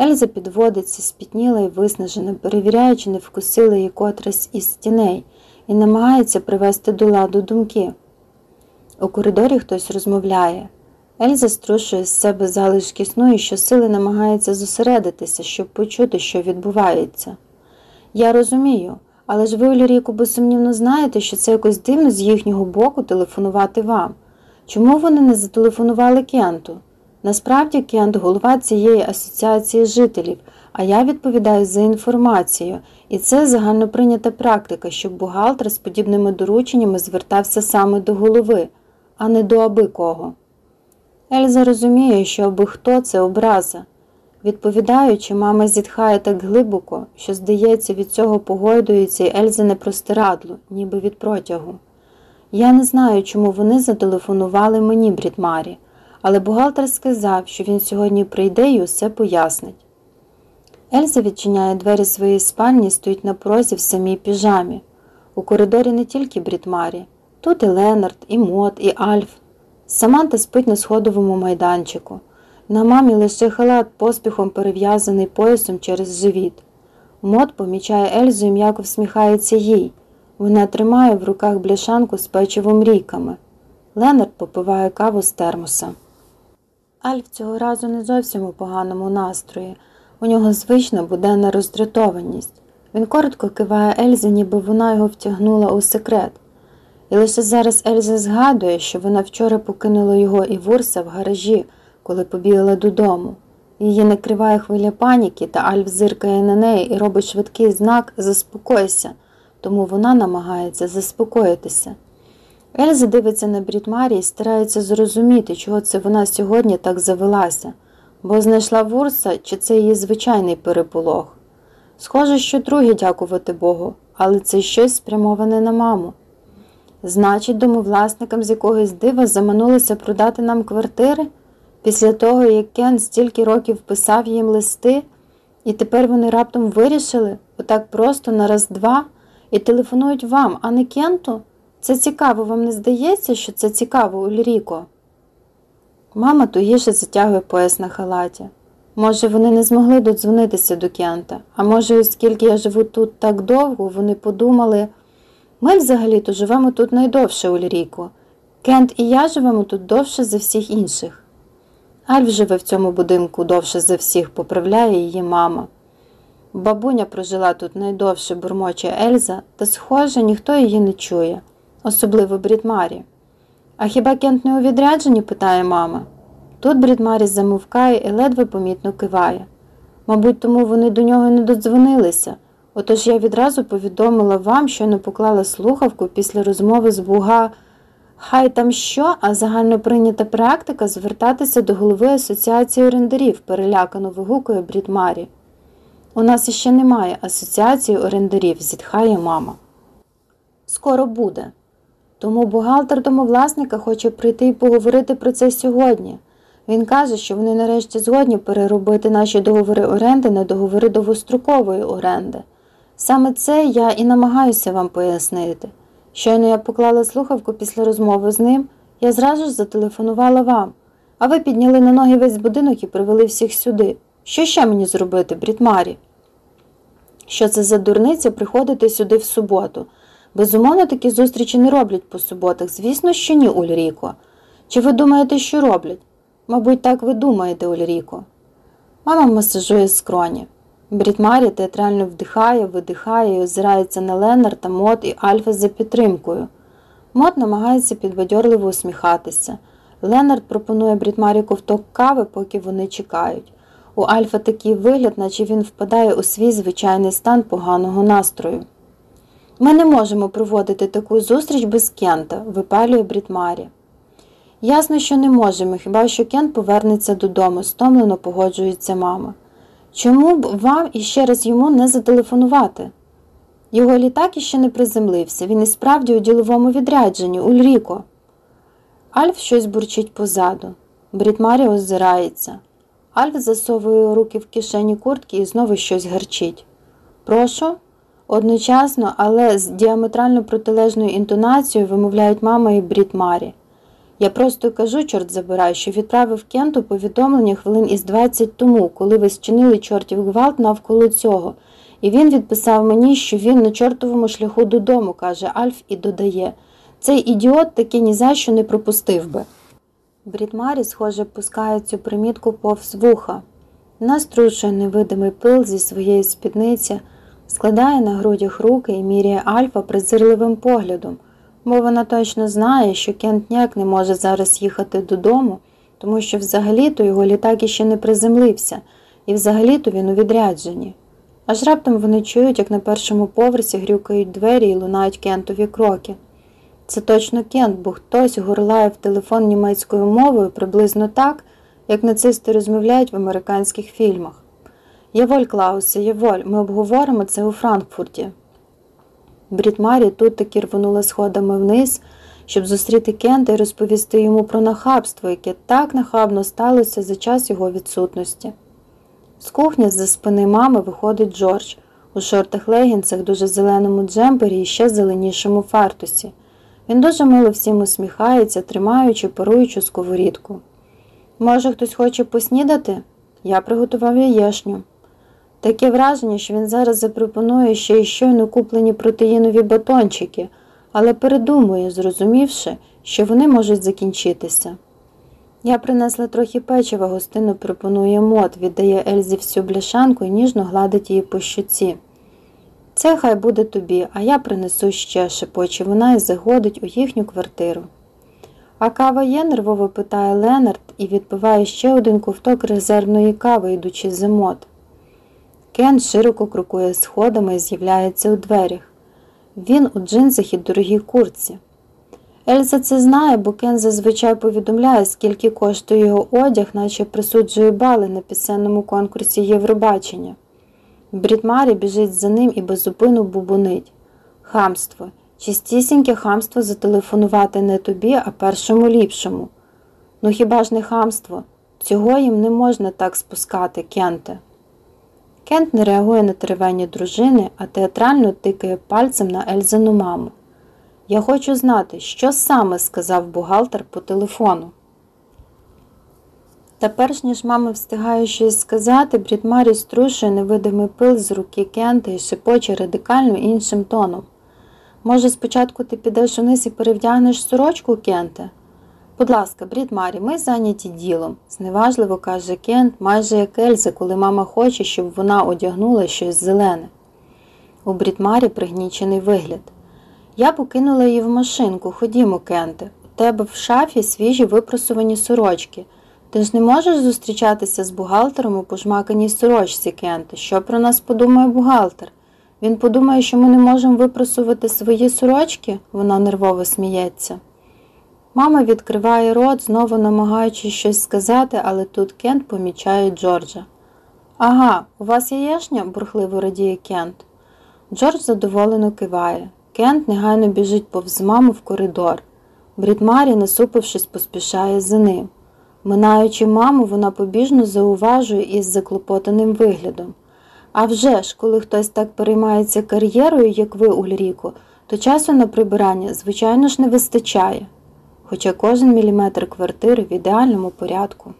Ельза підводиться, спітніла і виснажена, перевіряючи, не вкусила її котрась із тіней, і намагається привести до ладу думки. У коридорі хтось розмовляє. Ельза струшує з себе залишки сну і щосили намагається зосередитися, щоб почути, що відбувається. Я розумію, але ж ви, Оліріку, безсумнівно знаєте, що це якось дивно з їхнього боку телефонувати вам. Чому вони не зателефонували Кенту? Насправді Кент голова цієї асоціації жителів, а я відповідаю за інформацію, і це загальноприйнята практика, щоб бухгалтер з подібними дорученнями звертався саме до голови. а не до аби кого. Ельза розуміє, що аби хто це образа. Відповідаючи, мама зітхає так глибоко, що, здається, від цього погойдується й Ельза не простирадло, ніби від протягу. Я не знаю, чому вони зателефонували мені, Брідмарі, але бухгалтер сказав, що він сьогодні прийде і усе пояснить. Ельза відчиняє двері своєї спальні, стоїть на порозі в самій піжамі. У коридорі не тільки Брідмарі, тут і Ленард, і Мот, і Альф. Саманта спить на сходовому майданчику. На мамі лише халат поспіхом перев'язаний поясом через живіт. Мот помічає Ельзу і м'яко всміхається їй. Вона тримає в руках бляшанку з печивом ріками. Ленард попиває каву з термоса. Альф цього разу не зовсім у поганому настрої. У нього звична буденна роздратованість. Він коротко киває Ельзі, ніби вона його втягнула у секрет. І лише зараз Ельза згадує, що вона вчора покинула його і Вурса в гаражі, коли побігла додому. Її накриває хвиля паніки, та Альф зиркає на неї і робить швидкий знак Заспокойся, тому вона намагається заспокоїтися. Ельза дивиться на Брітмарі і старається зрозуміти, чого це вона сьогодні так завелася, бо знайшла Вурса, чи це її звичайний переполох. Схоже, що друге дякувати Богу, але це щось спрямоване на маму. Значить, домовласникам з якогось дива заманулися продати нам квартири після того, як Кен стільки років писав їм листи, і тепер вони раптом вирішили отак просто на раз-два і телефонують вам, а не Кенту? Це цікаво, вам не здається, що це цікаво, Ульріко? Мама тугіше затягує пояс на халаті. Може, вони не змогли додзвонитися до Кента, а може, оскільки я живу тут так довго, вони подумали. Ми взагалі-то живемо тут найдовше, Ульріко. Кент і я живемо тут довше за всіх інших. Альф живе в цьому будинку довше за всіх, поправляє її мама. Бабуня прожила тут найдовше бурмоче Ельза, та, схоже, ніхто її не чує, особливо Брідмарі. А хіба Кент не у відрядженні? питає мама. Тут Брідмарі замовкає і ледве помітно киває. Мабуть, тому вони до нього не додзвонилися. Отож я відразу повідомила вам, що не поклала слухавку після розмови з Буга. Хай там що, а загально прийнята практика звертатися до голови асоціації орендарів, перелякано вигукує Брідмарі. У нас іще немає асоціації орендарів, зітхає мама. Скоро буде. Тому бухгалтер домовласника хоче прийти і поговорити про це сьогодні. Він каже, що вони нарешті згодні переробити наші договори оренди на договори довгострокової оренди. Саме це я і намагаюся вам пояснити. Щойно я поклала слухавку після розмови з ним, я зразу ж зателефонувала вам, а ви підняли на ноги весь будинок і привели всіх сюди. Що ще мені зробити, Брітмарі? Що це за дурниця приходити сюди в суботу? Безумовно, такі зустрічі не роблять по суботах, звісно, що ні, Ульріко. Чи ви думаєте, що роблять? Мабуть, так ви думаєте, Ульріко. Мама масажує скроні. Брітмарі театрально вдихає, видихає і озирається на Ленарта, Мот і Альфа за підтримкою. Мот намагається підбадьорливо усміхатися. Ленард пропонує Брітмарі ковток кави, поки вони чекають. У Альфа такий вигляд, наче він впадає у свій звичайний стан поганого настрою. Ми не можемо проводити таку зустріч без Кента, випалює Брітмарі. Ясно, що не можемо, хіба що Кент повернеться додому, стомлено погоджується мама. Чому б вам іще раз йому не зателефонувати? Його літак іще не приземлився, він і справді у діловому відрядженні, Ульріко. Альф щось бурчить позаду. Брітмарі озирається. Альф засовує руки в кишені куртки і знову щось гарчить. Прошу. Одночасно, але з діаметрально протилежною інтонацією вимовляють мама і Брід. Я просто кажу, чорт забирай, що відправив Кенту повідомлення хвилин із 20 тому, коли ви зчинили чортів гвалт навколо цього, і він відписав мені, що він на чортовому шляху додому, каже Альф і додає. Цей ідіот таки ні за що не пропустив би. Брідмарі, схоже, пускає цю примітку повз вуха, наструшує невидимий пил зі своєї спідниці, складає на грудях руки і міряє Альфа презирливим поглядом бо вона точно знає, що Кент ніяк не може зараз їхати додому, тому що взагалі-то його літак іще не приземлився, і взагалі-то він у відрядженні. Аж раптом вони чують, як на першому поверсі грюкають двері і лунають кентові кроки. Це точно Кент, бо хтось горлає в телефон німецькою мовою приблизно так, як нацисти розмовляють в американських фільмах. Єволь, Клаусе, Єволь, ми обговоримо це у Франкфурті. Брід Марі тут таки рвонула сходами вниз, щоб зустріти Кента і розповісти йому про нахабство, яке так нахабно сталося за час його відсутності. З кухні з-за спини мами виходить Джордж у шортах легінцях, дуже зеленому джемпері і ще зеленішому фартусі. Він дуже мило всім усміхається, тримаючи паруючу сковорідку. Може, хтось хоче поснідати? Я приготував яєшню. Таке враження, що він зараз запропонує ще й щойно куплені протеїнові батончики, але передумує, зрозумівши, що вони можуть закінчитися. Я принесла трохи печива, гостинно пропонує Мод, віддає Ельзі всю бляшанку і ніжно гладить її по щоці. Це хай буде тобі, а я принесу ще, шепоче вона і заходить у їхню квартиру. А кава є? нервово питає Ленард і відпиває ще один ковток резервної кави, йдучи за Мод. Кен широко крокує сходами і з'являється у дверях. Він у джинсах і дорогій курці. Ельза це знає, бо Кен зазвичай повідомляє, скільки коштує його одяг, наче присуджує бали на пісенному конкурсі Євробачення. Брідмарі біжить за ним і безупину бубонить. Хамство, чистісіньке хамство зателефонувати не тобі, а першому ліпшому. Ну хіба ж не хамство? Цього їм не можна так спускати, Кенте. Кент не реагує на теревені дружини, а театрально тикає пальцем на Ельзину маму. Я хочу знати, що саме сказав бухгалтер по телефону. Та перш ніж мама встигає щось сказати, Брідмарі струшує невидимий пил з руки Кента і шепоче радикально іншим тоном. Може, спочатку ти підеш униз і перевдягнеш сорочку, Кенте? Будь ласка, Брідмарі, ми зайняті ділом, зневажливо каже Кент, майже як Ельза, коли мама хоче, щоб вона одягнула щось зелене. У Брідмарі пригнічений вигляд. Я покинула її в машинку. Ходімо, Кенте. У тебе в шафі свіжі випросувані сорочки. Ти ж не можеш зустрічатися з бухгалтером у пожмаканій сорочці, Кенте. Що про нас подумає бухгалтер? Він подумає, що ми не можемо випросувати свої сорочки, вона нервово сміється. Мама відкриває рот, знову намагаючись щось сказати, але тут Кент помічає Джорджа. Ага, у вас яєшня? бурхливо радіє Кент. Джордж задоволено киває. Кент негайно біжить повз маму в коридор. Брідмарі, насупившись, поспішає за ним. Минаючи маму, вона побіжно зауважує із заклопотаним виглядом. А вже ж, коли хтось так переймається кар'єрою, як ви, Ульріко, то часу на прибирання, звичайно ж, не вистачає, хоча кожен міліметр квартири в ідеальному порядку.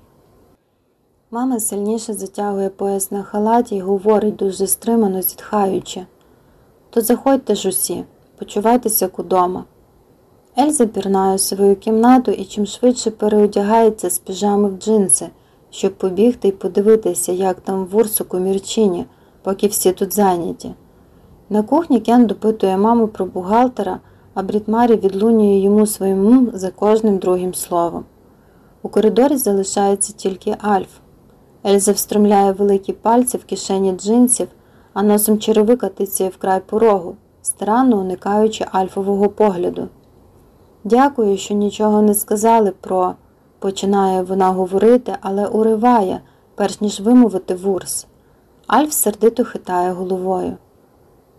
Мама сильніше затягує пояс на халаті і говорить дуже стримано, зітхаючи. То заходьте ж усі, почувайтеся як удома. Ельза пірнає у свою кімнату і чим швидше переодягається з піжами в джинси, щоб побігти і подивитися, як там в Урсуку Мірчині, поки всі тут зайняті. На кухні Кен допитує маму про бухгалтера, а Брітмарі відлунює йому своїм «м» за кожним другим словом. У коридорі залишається тільки Альф. Ельза встромляє великі пальці в кишені джинсів, а носом черевика тицяє вкрай порогу, старанно уникаючи альфового погляду. Дякую, що нічого не сказали про, починає вона говорити, але уриває, перш ніж вимовити вурс. Альф сердито хитає головою.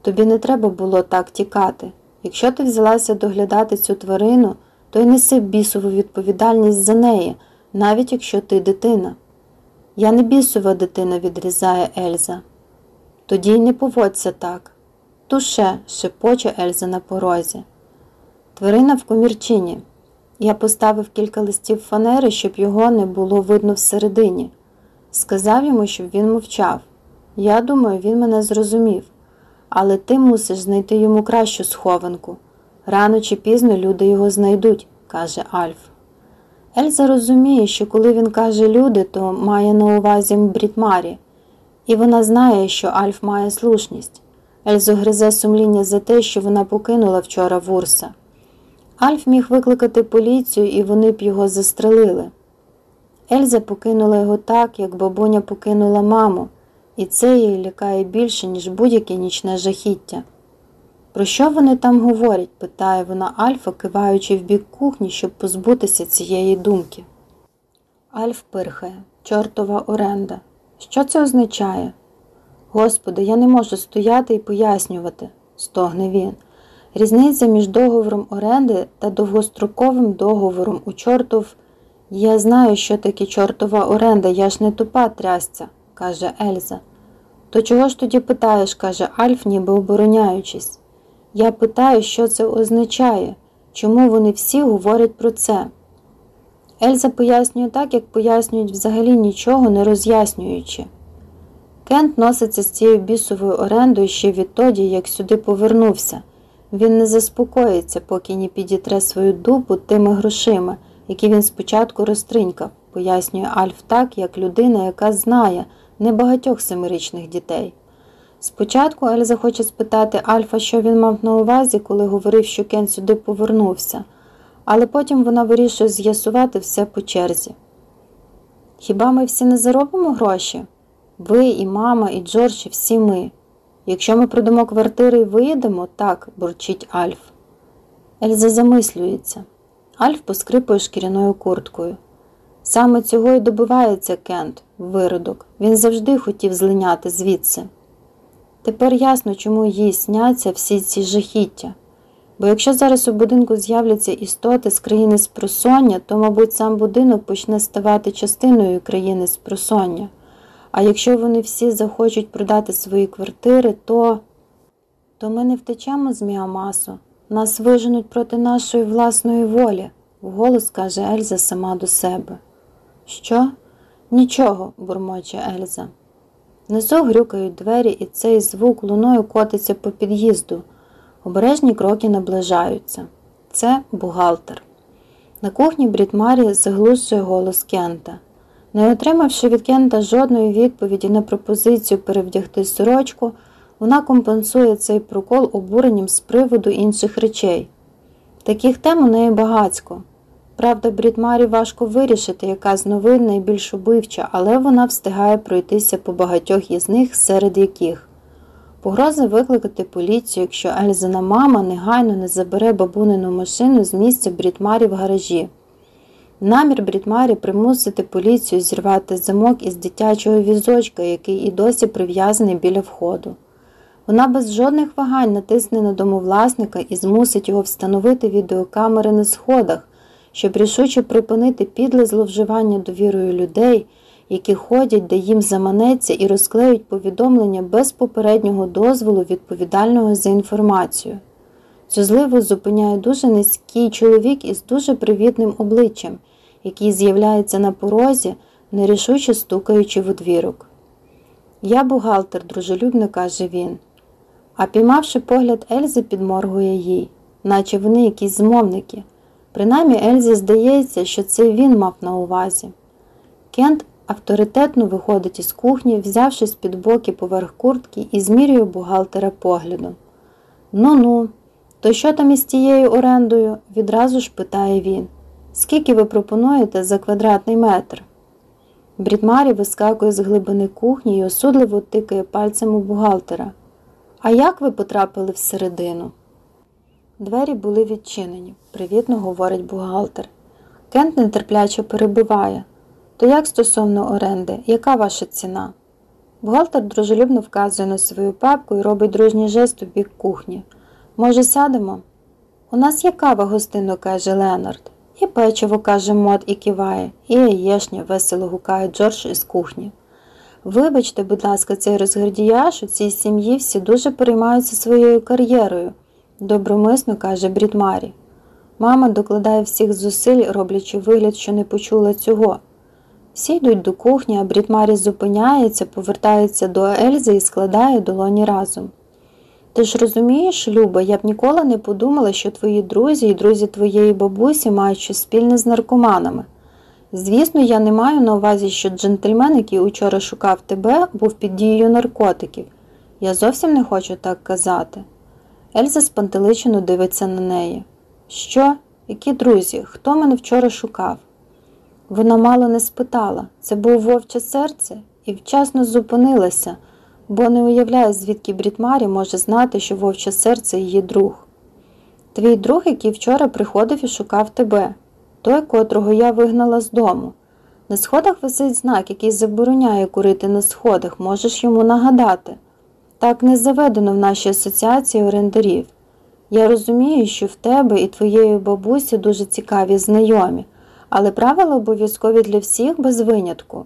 Тобі не треба було так тікати. Якщо ти взялася доглядати цю тварину, то й неси бісову відповідальність за неї, навіть якщо ти дитина. Я не бісова дитина, відрізає Ельза. Тоді й не поводься так. Туше, шепоче Ельза на порозі. Тварина в комірчині. Я поставив кілька листів фанери, щоб його не було видно всередині. Сказав йому, щоб він мовчав. Я думаю, він мене зрозумів. Але ти мусиш знайти йому кращу схованку. Рано чи пізно люди його знайдуть, каже Альф. Ельза розуміє, що коли він каже люди, то має на увазі Брітмарі, і вона знає, що Альф має слушність. Ельзу гризе сумління за те, що вона покинула вчора Вурса. Альф міг викликати поліцію, і вони б його застрелили. Ельза покинула його так, як бабуня покинула маму, і це її лякає більше, ніж будь-яке нічне жахіття. Про що вони там говорять? питає вона Альфа, киваючи в бік кухні, щоб позбутися цієї думки. Альф пирхає, чортова оренда. Що це означає? Господи, я не можу стояти і пояснювати, стогне він. Різниця між договором оренди та довгостроковим договором у чортов. Я знаю, що таке чортова оренда, я ж не тупа трясця, каже Ельза. То чого ж тоді питаєш, каже Альф, ніби обороняючись. Я питаю, що це означає, чому вони всі говорять про це. Ельза пояснює так, як пояснюють взагалі нічого не роз'яснюючи. Кент носиться з цією бісовою орендою ще відтоді, як сюди повернувся. Він не заспокоїться, поки не підітре свою дупу тими грошима, які він спочатку розтринькав, пояснює Альф так, як людина, яка знає небагатьох семирічних дітей. Спочатку Ельза хоче спитати Альфа, що він мав на увазі, коли говорив, що Кен сюди повернувся, але потім вона вирішує з'ясувати все по черзі. Хіба ми всі не заробимо гроші? Ви і мама, і Джордж, і всі ми. Якщо ми продамо квартири і виїдемо, так, бурчить Альф. Ельза замислюється. Альф поскрипує шкіряною курткою. Саме цього й добивається Кент, виродок. Він завжди хотів злиняти звідси. Тепер ясно, чому їй сняться всі ці жахіття. Бо якщо зараз у будинку з'являться істоти з країни спросоння, то, мабуть, сам будинок почне ставати частиною країни спросоння. А якщо вони всі захочуть продати свої квартири, то то ми не втечемо з Міамасу. Нас виженуть проти нашої власної волі, вголос каже Ельза сама до себе. Що? Нічого, бурмоче Ельза. Внизу грюкають двері, і цей звук луною котиться по під'їзду. Обережні кроки наближаються. Це бухгалтер. На кухні Брітмарі заглушує голос Кента. Не отримавши від Кента жодної відповіді на пропозицію перевдягти сорочку, вона компенсує цей прокол обуренням з приводу інших речей. Таких тем у неї багацько. Правда, Брідмарі важко вирішити, яка з новин найбільш убивча, але вона встигає пройтися по багатьох із них, серед яких погроза викликати поліцію, якщо Ельзина мама негайно не забере бабунину машину з місця Брідмарі в гаражі. Намір Брідмарі примусити поліцію зірвати замок із дитячого візочка, який і досі прив'язаний біля входу. Вона без жодних вагань натисне на домовласника і змусить його встановити відеокамери на сходах, щоб рішуче припинити підле зловживання довірою людей, які ходять, де їм заманеться і розклеють повідомлення без попереднього дозволу відповідального за інформацію. Цю зливу зупиняє дуже низький чоловік із дуже привітним обличчям, який з'являється на порозі, нерішуче стукаючи в одвірок. Я бухгалтер, дружелюбно каже він. А піймавши погляд Ельзи, підморгує їй, наче вони якісь змовники. Принаймні Ельзі здається, що це він мав на увазі. Кент авторитетно виходить із кухні, взявшись під боки поверх куртки і змірює бухгалтера поглядом. Ну ну, то що там із тією орендою? відразу ж питає він. Скільки ви пропонуєте за квадратний метр? Брідмарі вискакує з глибини кухні і осудливо тикає пальцем у бухгалтера. А як ви потрапили всередину? Двері були відчинені, привітно говорить бухгалтер. Кент нетерпляче перебиває. То як стосовно оренди, яка ваша ціна? Бухгалтер дружелюбно вказує на свою папку і робить дружній жест у бік кухні. Може, сядемо? У нас є кава, гостинно каже Ленард. І печиво, каже Мот і киває, і яєшня, весело гукає Джордж із кухні. Вибачте, будь ласка, цей розгардіяж у цій сім'ї всі дуже переймаються своєю кар'єрою, добромисно каже Брідмарі. Мама докладає всіх зусиль, роблячи вигляд, що не почула цього. Всі йдуть до кухні, а Брідмарі зупиняється, повертається до Ельзи і складає долоні разом. Ти ж розумієш, Люба, я б ніколи не подумала, що твої друзі і друзі твоєї бабусі мають щось спільне з наркоманами. Звісно, я не маю на увазі, що джентльмен, який учора шукав тебе, був під дією наркотиків. Я зовсім не хочу так казати. Ельза спантеличено дивиться на неї. Що? Які друзі? Хто мене вчора шукав? Вона мало не спитала це був вовче серце і вчасно зупинилася, бо не уявляю, звідки Брітмарі може знати, що вовче серце її друг. Твій друг, який вчора приходив і шукав тебе, той, котрого я вигнала з дому. На сходах висить знак, який забороняє курити на сходах, можеш йому нагадати. Так не заведено в нашій асоціації орендарів. Я розумію, що в тебе і твоєї бабусі дуже цікаві знайомі, але правила обов'язкові для всіх без винятку.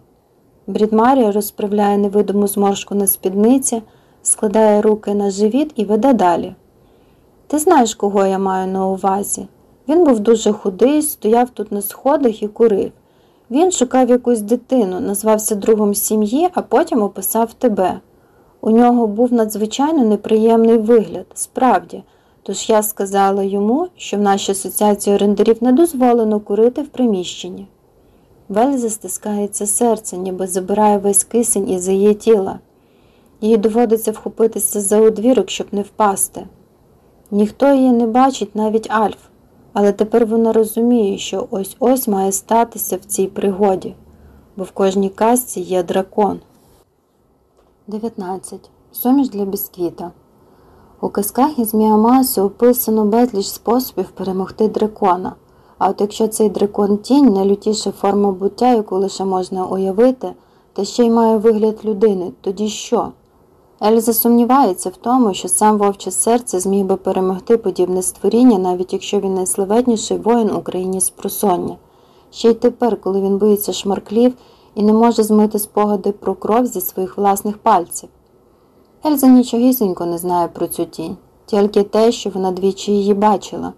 Брідмарія розправляє невидиму зморшку на спідниці, складає руки на живіт і веде далі. Ти знаєш, кого я маю на увазі? Він був дуже худий, стояв тут на сходах і курив. Він шукав якусь дитину, назвався другом сім'ї, а потім описав тебе. У нього був надзвичайно неприємний вигляд, справді, тож я сказала йому, що в нашій асоціації орендарів не дозволено курити в приміщенні. Вельза стискається серце, ніби забирає весь кисень із її тіла. Їй доводиться вхопитися за одвірок, щоб не впасти. Ніхто її не бачить, навіть Альф, але тепер вона розуміє, що ось ось має статися в цій пригоді, бо в кожній казці є дракон. 19. Суміш для бісквіта. У казках із Міамаси описано безліч способів перемогти дракона. А от якщо цей дракон тінь найлютіша форма буття, яку лише можна уявити, та ще й має вигляд людини, тоді що? Ельза сумнівається в тому, що сам вовче серце зміг би перемогти подібне створіння, навіть якщо він найславетніший воїн у країні з просоння. Ще й тепер, коли він боїться шмарклів і не може змити спогади про кров зі своїх власних пальців. Ельза нічогісінько не знає про цю тінь, тільки те, що вона двічі її бачила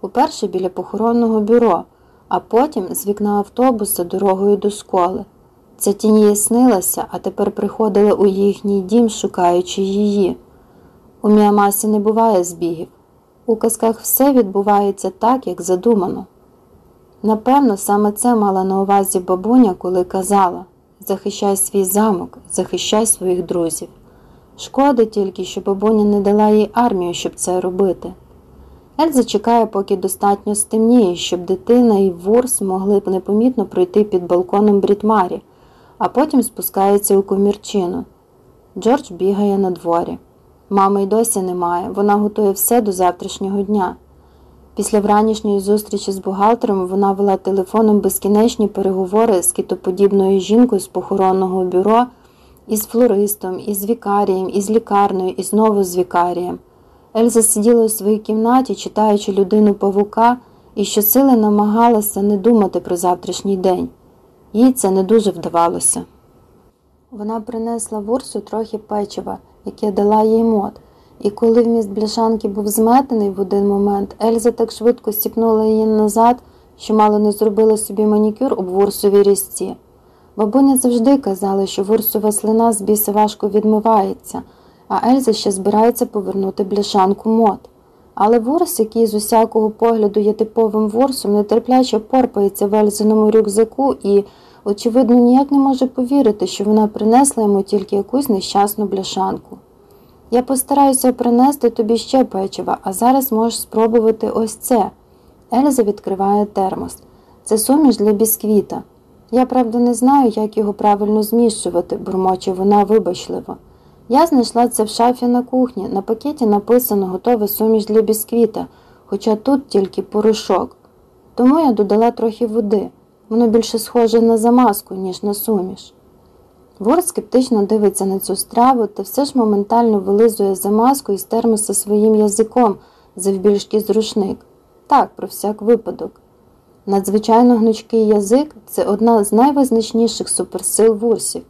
уперше біля похоронного бюро, а потім з вікна автобуса дорогою до школи. Ця тінь їй снилася, а тепер приходила у їхній дім, шукаючи її. У Міамасі не буває збігів. У казках все відбувається так, як задумано. Напевно, саме це мала на увазі бабуня, коли казала захищай свій замок, захищай своїх друзів. Шкода тільки, що бабуня не дала їй армію, щоб це робити. Ельза чекає, поки достатньо стемніє, щоб дитина і Ворс могли б непомітно пройти під балконом Брітмарі, а потім спускається у комірчину. Джордж бігає на дворі. Мами й досі немає, вона готує все до завтрашнього дня. Після вранішньої зустрічі з бухгалтером вона вела телефоном безкінечні переговори з китоподібною жінкою з похоронного бюро, із флористом, із вікарієм, із лікарнею, і знову з вікарієм. Ельза сиділа у своїй кімнаті, читаючи людину павука, і щосили намагалася не думати про завтрашній день. Їй це не дуже вдавалося. Вона принесла ворсу трохи печива, яке дала їй Мод, і коли вміст бляшанки був зметений в один момент, Ельза так швидко сіпнула її назад, що мало не зробила собі манікюр об ворсові різці. Бабуня завжди казала, що ворсова слина з біса важко відмивається а Ельза ще збирається повернути бляшанку Мод. Але ворс, який з усякого погляду є типовим ворсом, нетерпляче порпається в Ельзиному рюкзаку і, очевидно, ніяк не може повірити, що вона принесла йому тільки якусь нещасну бляшанку. Я постараюся принести тобі ще печива, а зараз можеш спробувати ось це. Ельза відкриває термос. Це суміш для бісквіта. Я, правда, не знаю, як його правильно змішувати, бурмоче вона вибачливо. Я знайшла це в шафі на кухні. На пакеті написано готова суміш для бісквіта, хоча тут тільки порошок. Тому я додала трохи води. Воно більше схоже на замазку, ніж на суміш. Вор скептично дивиться на цю страву та все ж моментально вилизує замазку із термоса своїм язиком, завбільшки з рушник. Так, про всяк випадок. Надзвичайно гнучкий язик це одна з найвизначніших суперсил вурсів.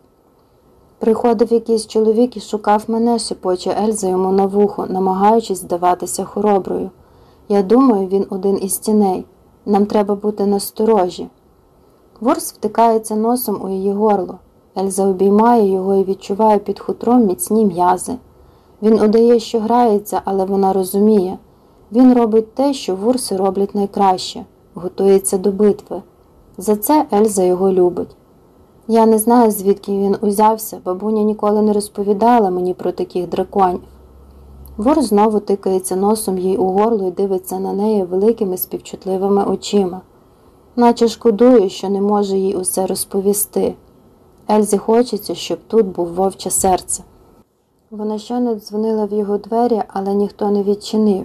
Приходив якийсь чоловік і шукав мене, шепоче Ельза йому на вухо, намагаючись здаватися хороброю. Я думаю, він один із тіней. Нам треба бути насторожі. Ворс втикається носом у її горло. Ельза обіймає його і відчуває під хутром міцні м'язи. Він удає, що грається, але вона розуміє. Він робить те, що вурси роблять найкраще готується до битви. За це Ельза його любить. Я не знаю, звідки він узявся, бабуня ніколи не розповідала мені про таких драконів. Вор знову тикається носом їй у горло і дивиться на неї великими співчутливими очима, наче шкодує, що не може їй усе розповісти. Ельзі хочеться, щоб тут був вовче серце. Вона щойно дзвонила в його двері, але ніхто не відчинив.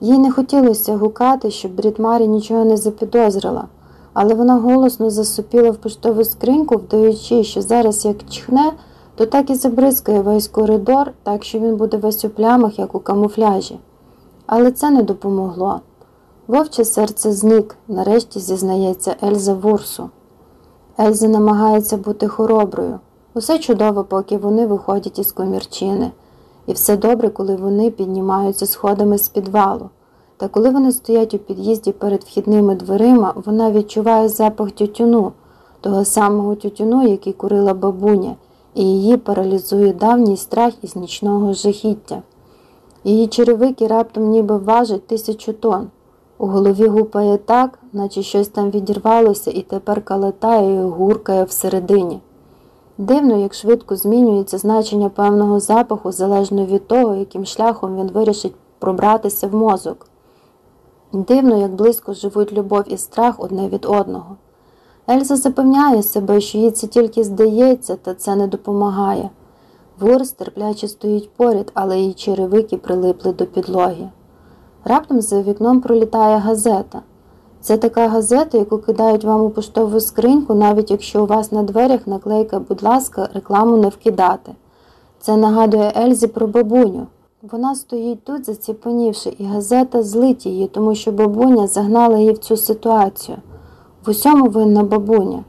Їй не хотілося гукати, щоб Брітмарі нічого не запідозрила, але вона голосно засупіла в поштову скриньку, вдаючи, що зараз як чхне, то так і забризкає весь коридор, так що він буде весь у плямах, як у камуфляжі. Але це не допомогло. Вовче серце зник, нарешті зізнається Ельза Вурсу. Ельза намагається бути хороброю. Усе чудово, поки вони виходять із комірчини, і все добре, коли вони піднімаються сходами з підвалу. Та коли вони стоять у під'їзді перед вхідними дверима, вона відчуває запах тютюну, того самого тютюну, який курила бабуня, і її паралізує давній страх із нічного жахіття. Її черевики раптом ніби важать тисячу тонн. У голові гупає так, наче щось там відірвалося і тепер калатає і гуркає всередині. Дивно, як швидко змінюється значення певного запаху залежно від того, яким шляхом він вирішить пробратися в мозок. Дивно, як близько живуть любов і страх одне від одного. Ельза запевняє себе, що їй це тільки здається, та це не допомагає. Вурс терпляче стоїть поряд, але її черевики прилипли до підлоги. Раптом за вікном пролітає газета. Це така газета, яку кидають вам у поштову скриньку, навіть якщо у вас на дверях наклейка, будь ласка, рекламу не вкидати. Це нагадує Ельзі про бабуню. Вона стоїть тут, заціпанівши, і газета злить її, тому що бабуня загнала її в цю ситуацію. В усьому винна бабуня.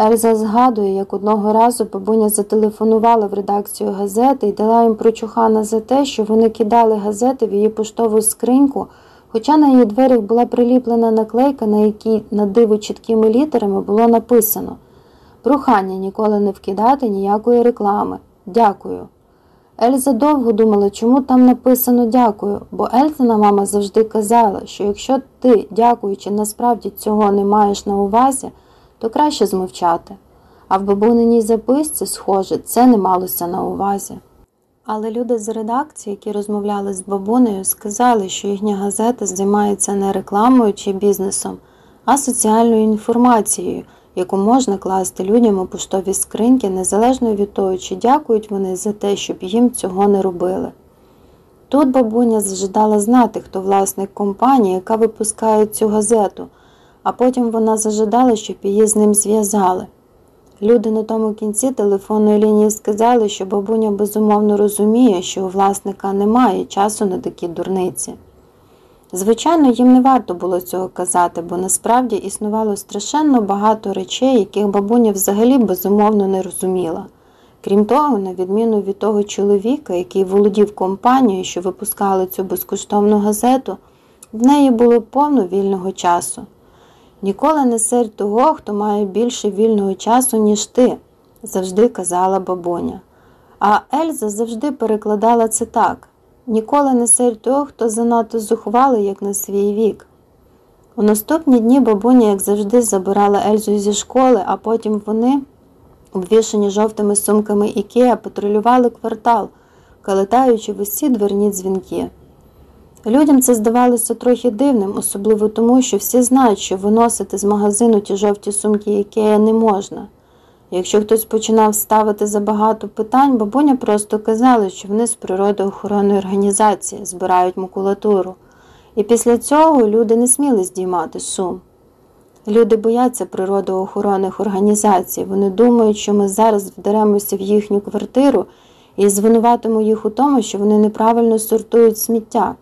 Ельза згадує, як одного разу бабуня зателефонувала в редакцію газети і дала їм прочухана за те, що вони кидали газети в її поштову скриньку, хоча на її дверях була приліплена наклейка, на якій на диво чіткими літерами було написано Прохання ніколи не вкидати ніякої реклами. Дякую. Ельза довго думала, чому там написано дякую, бо Ельзина мама завжди казала, що якщо ти, дякуючи, насправді цього не маєш на увазі, то краще змовчати. А в бабуниній записці, схоже, це не малося на увазі. Але люди з редакції, які розмовляли з бабунею, сказали, що їхня газета займається не рекламою чи бізнесом, а соціальною інформацією, яку можна класти людям у поштові скриньки, незалежно від того, чи дякують вони за те, щоб їм цього не робили. Тут бабуня зажидала знати, хто власник компанії, яка випускає цю газету, а потім вона зажидала, щоб її з ним зв'язали. Люди на тому кінці телефонної лінії сказали, що бабуня безумовно розуміє, що у власника немає часу на такі дурниці. Звичайно, їм не варто було цього казати, бо насправді існувало страшенно багато речей, яких бабуня взагалі безумовно не розуміла. Крім того, на відміну від того чоловіка, який володів компанією, що випускали цю безкоштовну газету, в неї було повно вільного часу. Ніколи не сердь того, хто має більше вільного часу, ніж ти, завжди казала бабуня. А Ельза завжди перекладала це так ніколи не сердь того, хто занадто зухвалий, як на свій вік. У наступні дні бабуня, як завжди, забирала Ельзу зі школи, а потім вони, обвішані жовтими сумками Ікеа, патрулювали квартал, калатаючи в усі дверні дзвінки. Людям це здавалося трохи дивним, особливо тому, що всі знають, що виносити з магазину ті жовті сумки Ікея не можна. Якщо хтось починав ставити забагато питань, бабуня просто казала, що вони з природоохоронної організації збирають макулатуру. І після цього люди не сміли здіймати шум. Люди бояться природоохоронних організацій. Вони думають, що ми зараз вдаремося в їхню квартиру і звинуватимо їх у тому, що вони неправильно сортують сміття.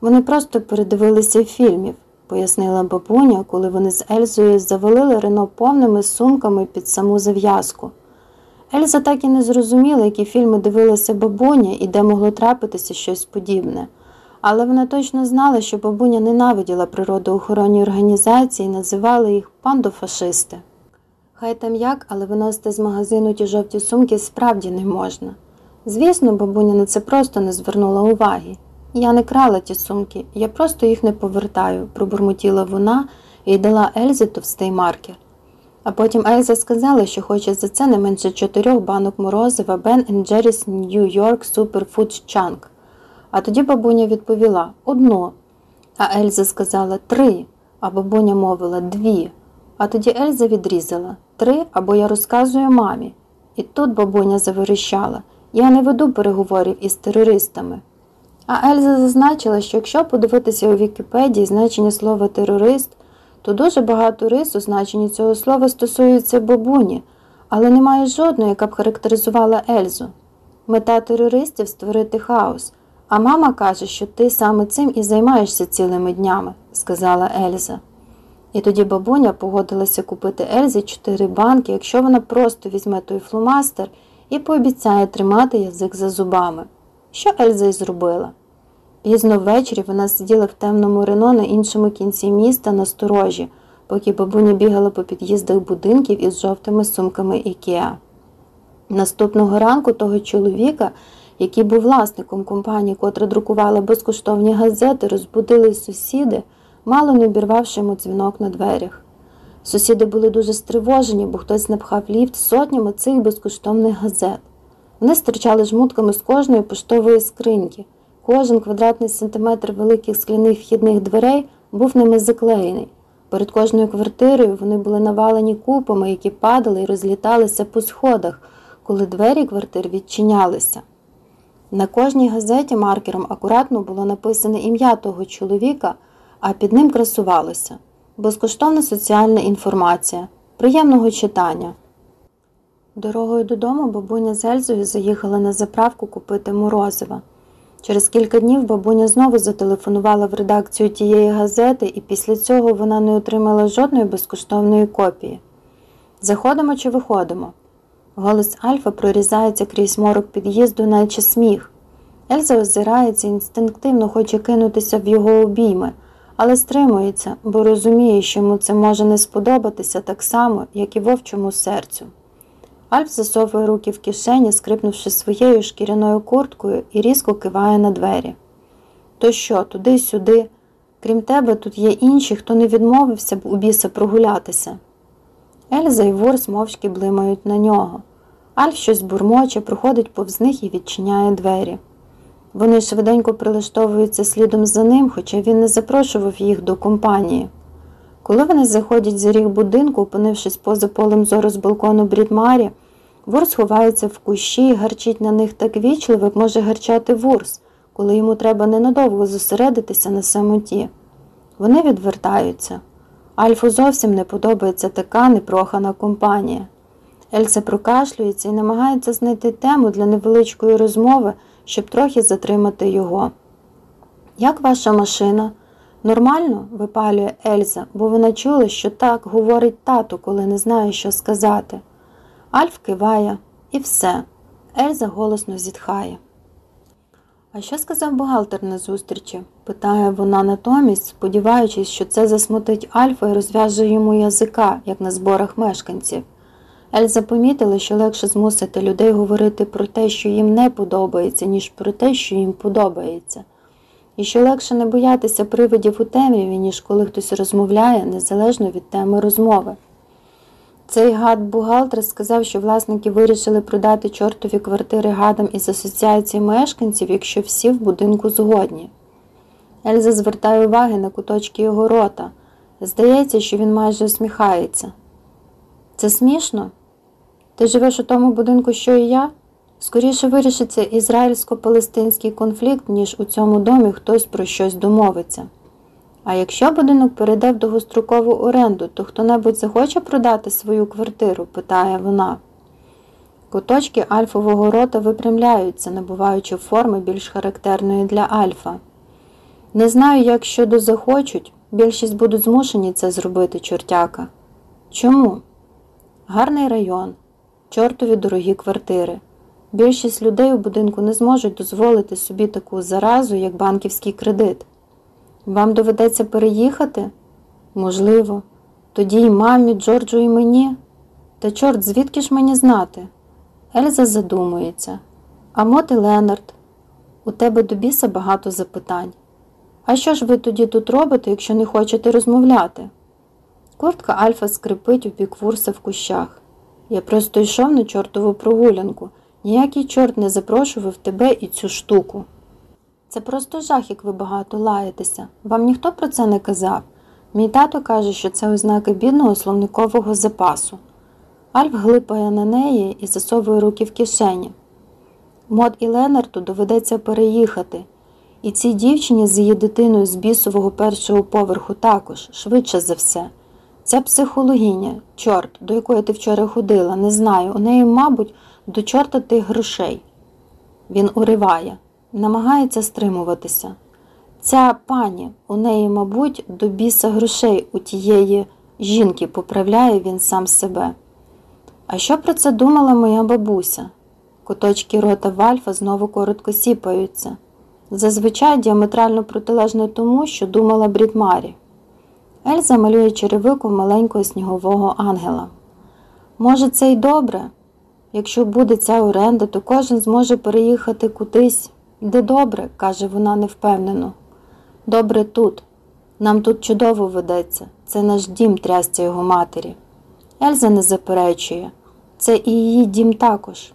Вони просто передивилися фільмів пояснила бабуня, коли вони з Ельзою завалили Рено повними сумками під саму зав'язку. Ельза так і не зрозуміла, які фільми дивилася бабуня і де могло трапитися щось подібне. Але вона точно знала, що бабуня ненавиділа природоохоронні організації і називала їх пандофашисти. Хай там як, але виносити з магазину ті жовті сумки справді не можна. Звісно, бабуня на це просто не звернула уваги. Я не крала ті сумки, я просто їх не повертаю, пробурмотіла вона і дала Ельзі товстий маркер. А потім Ельза сказала, що хоче за це не менше чотирьох банок морозива Ben Jerry's New York Superfood Chunk. А тоді бабуня відповіла одну. А Ельза сказала три, а бабуня мовила дві. А тоді Ельза відрізала три або я розказую мамі. І тут бабуня заверещала Я не веду переговорів із терористами. А Ельза зазначила, що якщо подивитися у Вікіпедії значення слова терорист, то дуже багато рис у значенні цього слова стосується бабуні, але немає жодної, яка б характеризувала Ельзу. Мета терористів створити хаос. А мама каже, що ти саме цим і займаєшся цілими днями, сказала Ельза. І тоді бабуня погодилася купити Ельзі чотири банки, якщо вона просто візьме той фломастер і пообіцяє тримати язик за зубами. Що Ельза й зробила? Пізно ввечері вона сиділа в темному Рено на іншому кінці міста на сторожі, поки бабуня бігала по під'їздах будинків із жовтими сумками Ікеа. Наступного ранку того чоловіка, який був власником компанії, котра друкувала безкоштовні газети, розбудили сусіди, мало не обірвавши йому дзвінок на дверях. Сусіди були дуже стривожені, бо хтось напхав ліфт сотнями цих безкоштовних газет. Вони стирчали жмутками з кожної поштової скриньки. Кожен квадратний сантиметр великих скляних вхідних дверей був ними заклеєний. Перед кожною квартирою вони були навалені купами, які падали і розліталися по сходах, коли двері квартир відчинялися. На кожній газеті маркером акуратно було написане ім'я того чоловіка, а під ним красувалося безкоштовна соціальна інформація, приємного читання. Дорогою додому бабуня з Ельзою заїхала на заправку купити морозива. Через кілька днів бабуня знову зателефонувала в редакцію тієї газети, і після цього вона не отримала жодної безкоштовної копії. Заходимо чи виходимо? Голос Альфа прорізається крізь морок під'їзду, наче сміх. Ельза озирається, інстинктивно хоче кинутися в його обійми, але стримується, бо розуміє, що йому це може не сподобатися так само, як і вовчому серцю. Альф засовує руки в кишені, скрипнувши своєю шкіряною курткою, і різко киває на двері. То що, туди-сюди? Крім тебе, тут є інші, хто не відмовився б у біса прогулятися. Ельза і Ворс мовчки блимають на нього. Альф щось бурмоче, проходить повз них і відчиняє двері. Вони швиденько прилаштовуються слідом за ним, хоча він не запрошував їх до компанії. Коли вони заходять за ріг будинку, опинившись поза полем зору з балкону Брідмарі, Ворс ховається в кущі і гарчить на них так вічливо, як може гарчати Ворс, коли йому треба ненадовго зосередитися на самоті. Вони відвертаються. Альфу зовсім не подобається така непрохана компанія. Ельса прокашлюється і намагається знайти тему для невеличкої розмови, щоб трохи затримати його. Як ваша машина? Нормально, випалює Ельза, бо вона чула, що так говорить тато, коли не знає, що сказати. Альф киває, і все. Ельза голосно зітхає. А що сказав бухгалтер на зустрічі? питає вона натомість, сподіваючись, що це засмутить Альфа і розв'яже йому язика, як на зборах мешканців. Ельза помітила, що легше змусити людей говорити про те, що їм не подобається, ніж про те, що їм подобається і що легше не боятися привидів у темряві, ніж коли хтось розмовляє незалежно від теми розмови. Цей гад бухгалтер сказав, що власники вирішили продати чортові квартири гадам із асоціації мешканців, якщо всі в будинку згодні. Ельза звертає уваги на куточки його рота. Здається, що він майже усміхається. Це смішно? Ти живеш у тому будинку, що і я? Скоріше вирішиться ізраїльсько-палестинський конфлікт, ніж у цьому домі хтось про щось домовиться. А якщо будинок перейде в довгострокову оренду, то хто небудь захоче продати свою квартиру? питає вона. Куточки альфового рота випрямляються, набуваючи форми більш характерної для альфа. Не знаю, як щодо захочуть, більшість будуть змушені це зробити, чортяка. Чому? Гарний район, чортові дорогі квартири. Більшість людей у будинку не зможуть дозволити собі таку заразу, як банківський кредит. Вам доведеться переїхати? Можливо. Тоді й мамі, Джорджу і мені. Та чорт, звідки ж мені знати? Ельза задумується. А Мот і Ленард, у тебе до біса багато запитань. А що ж ви тоді тут робите, якщо не хочете розмовляти? Куртка Альфа скрипить у бік вурса в кущах. Я просто йшов на чортову прогулянку. Ніякий чорт не запрошував тебе і цю штуку. Це просто жах, як ви багато лаєтеся. Вам ніхто про це не казав. Мій тато каже, що це ознаки бідного словникового запасу. Альф глипає на неї і засовує руки в кишені. Мод і Ленарту доведеться переїхати. І цій дівчині з її дитиною з бісового першого поверху також, швидше за все. Ця психологиня, чорт, до якої ти вчора ходила, не знаю, у неї, мабуть, до чорта тих грошей. Він уриває, намагається стримуватися. Ця пані, у неї, мабуть, до біса грошей у тієї жінки, поправляє він сам себе. А що про це думала моя бабуся? Куточки рота Вальфа знову коротко сіпаються. Зазвичай діаметрально протилежно тому, що думала Брідмарі. Ельза малює черевику маленького снігового ангела. Може, це й добре. Якщо буде ця оренда, то кожен зможе переїхати кудись. Де добре, каже вона невпевнено. Добре тут. Нам тут чудово ведеться. Це наш дім трястя його матері. Ельза не заперечує. Це і її дім також.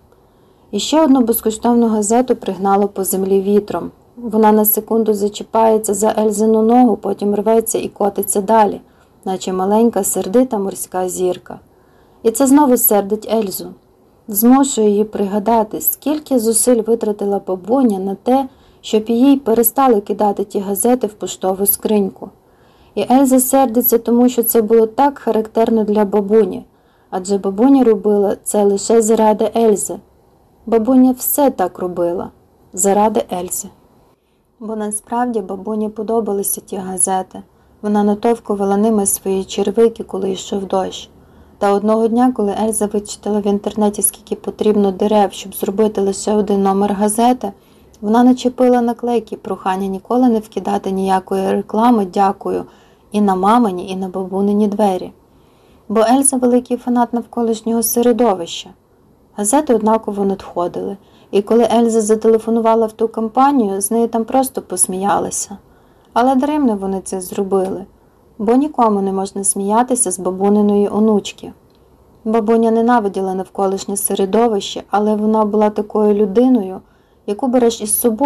І ще одну безкоштовну газету пригнало по землі вітром. Вона на секунду зачіпається за Ельзину ногу, потім рветься і котиться далі, наче маленька сердита морська зірка. І це знову сердить Ельзу. Змушує її пригадати, скільки зусиль витратила бабуня на те, щоб їй перестали кидати ті газети в поштову скриньку. І Ельза сердиться, тому що це було так характерно для бабуні, адже бабуня робила це лише заради Ельзи. Бабуня все так робила заради Ельзи. Бо насправді бабуні подобалися ті газети. Вона натовкувала ними свої червики, коли йшов дощ. Та одного дня, коли Ельза вичитала в інтернеті, скільки потрібно дерев, щоб зробити лише один номер газети, вона начепила наклейки прохання ніколи не вкидати ніякої реклами, дякую, і на мамині, і на бабунині двері. Бо Ельза великий фанат навколишнього середовища. Газети однаково надходили, і коли Ельза зателефонувала в ту компанію, з нею там просто посміялися. Але даремно вони це зробили, бо нікому не можна сміятися з бабуниної онучки. Бабуня ненавиділа навколишнє середовище, але вона була такою людиною, яку береш із собою.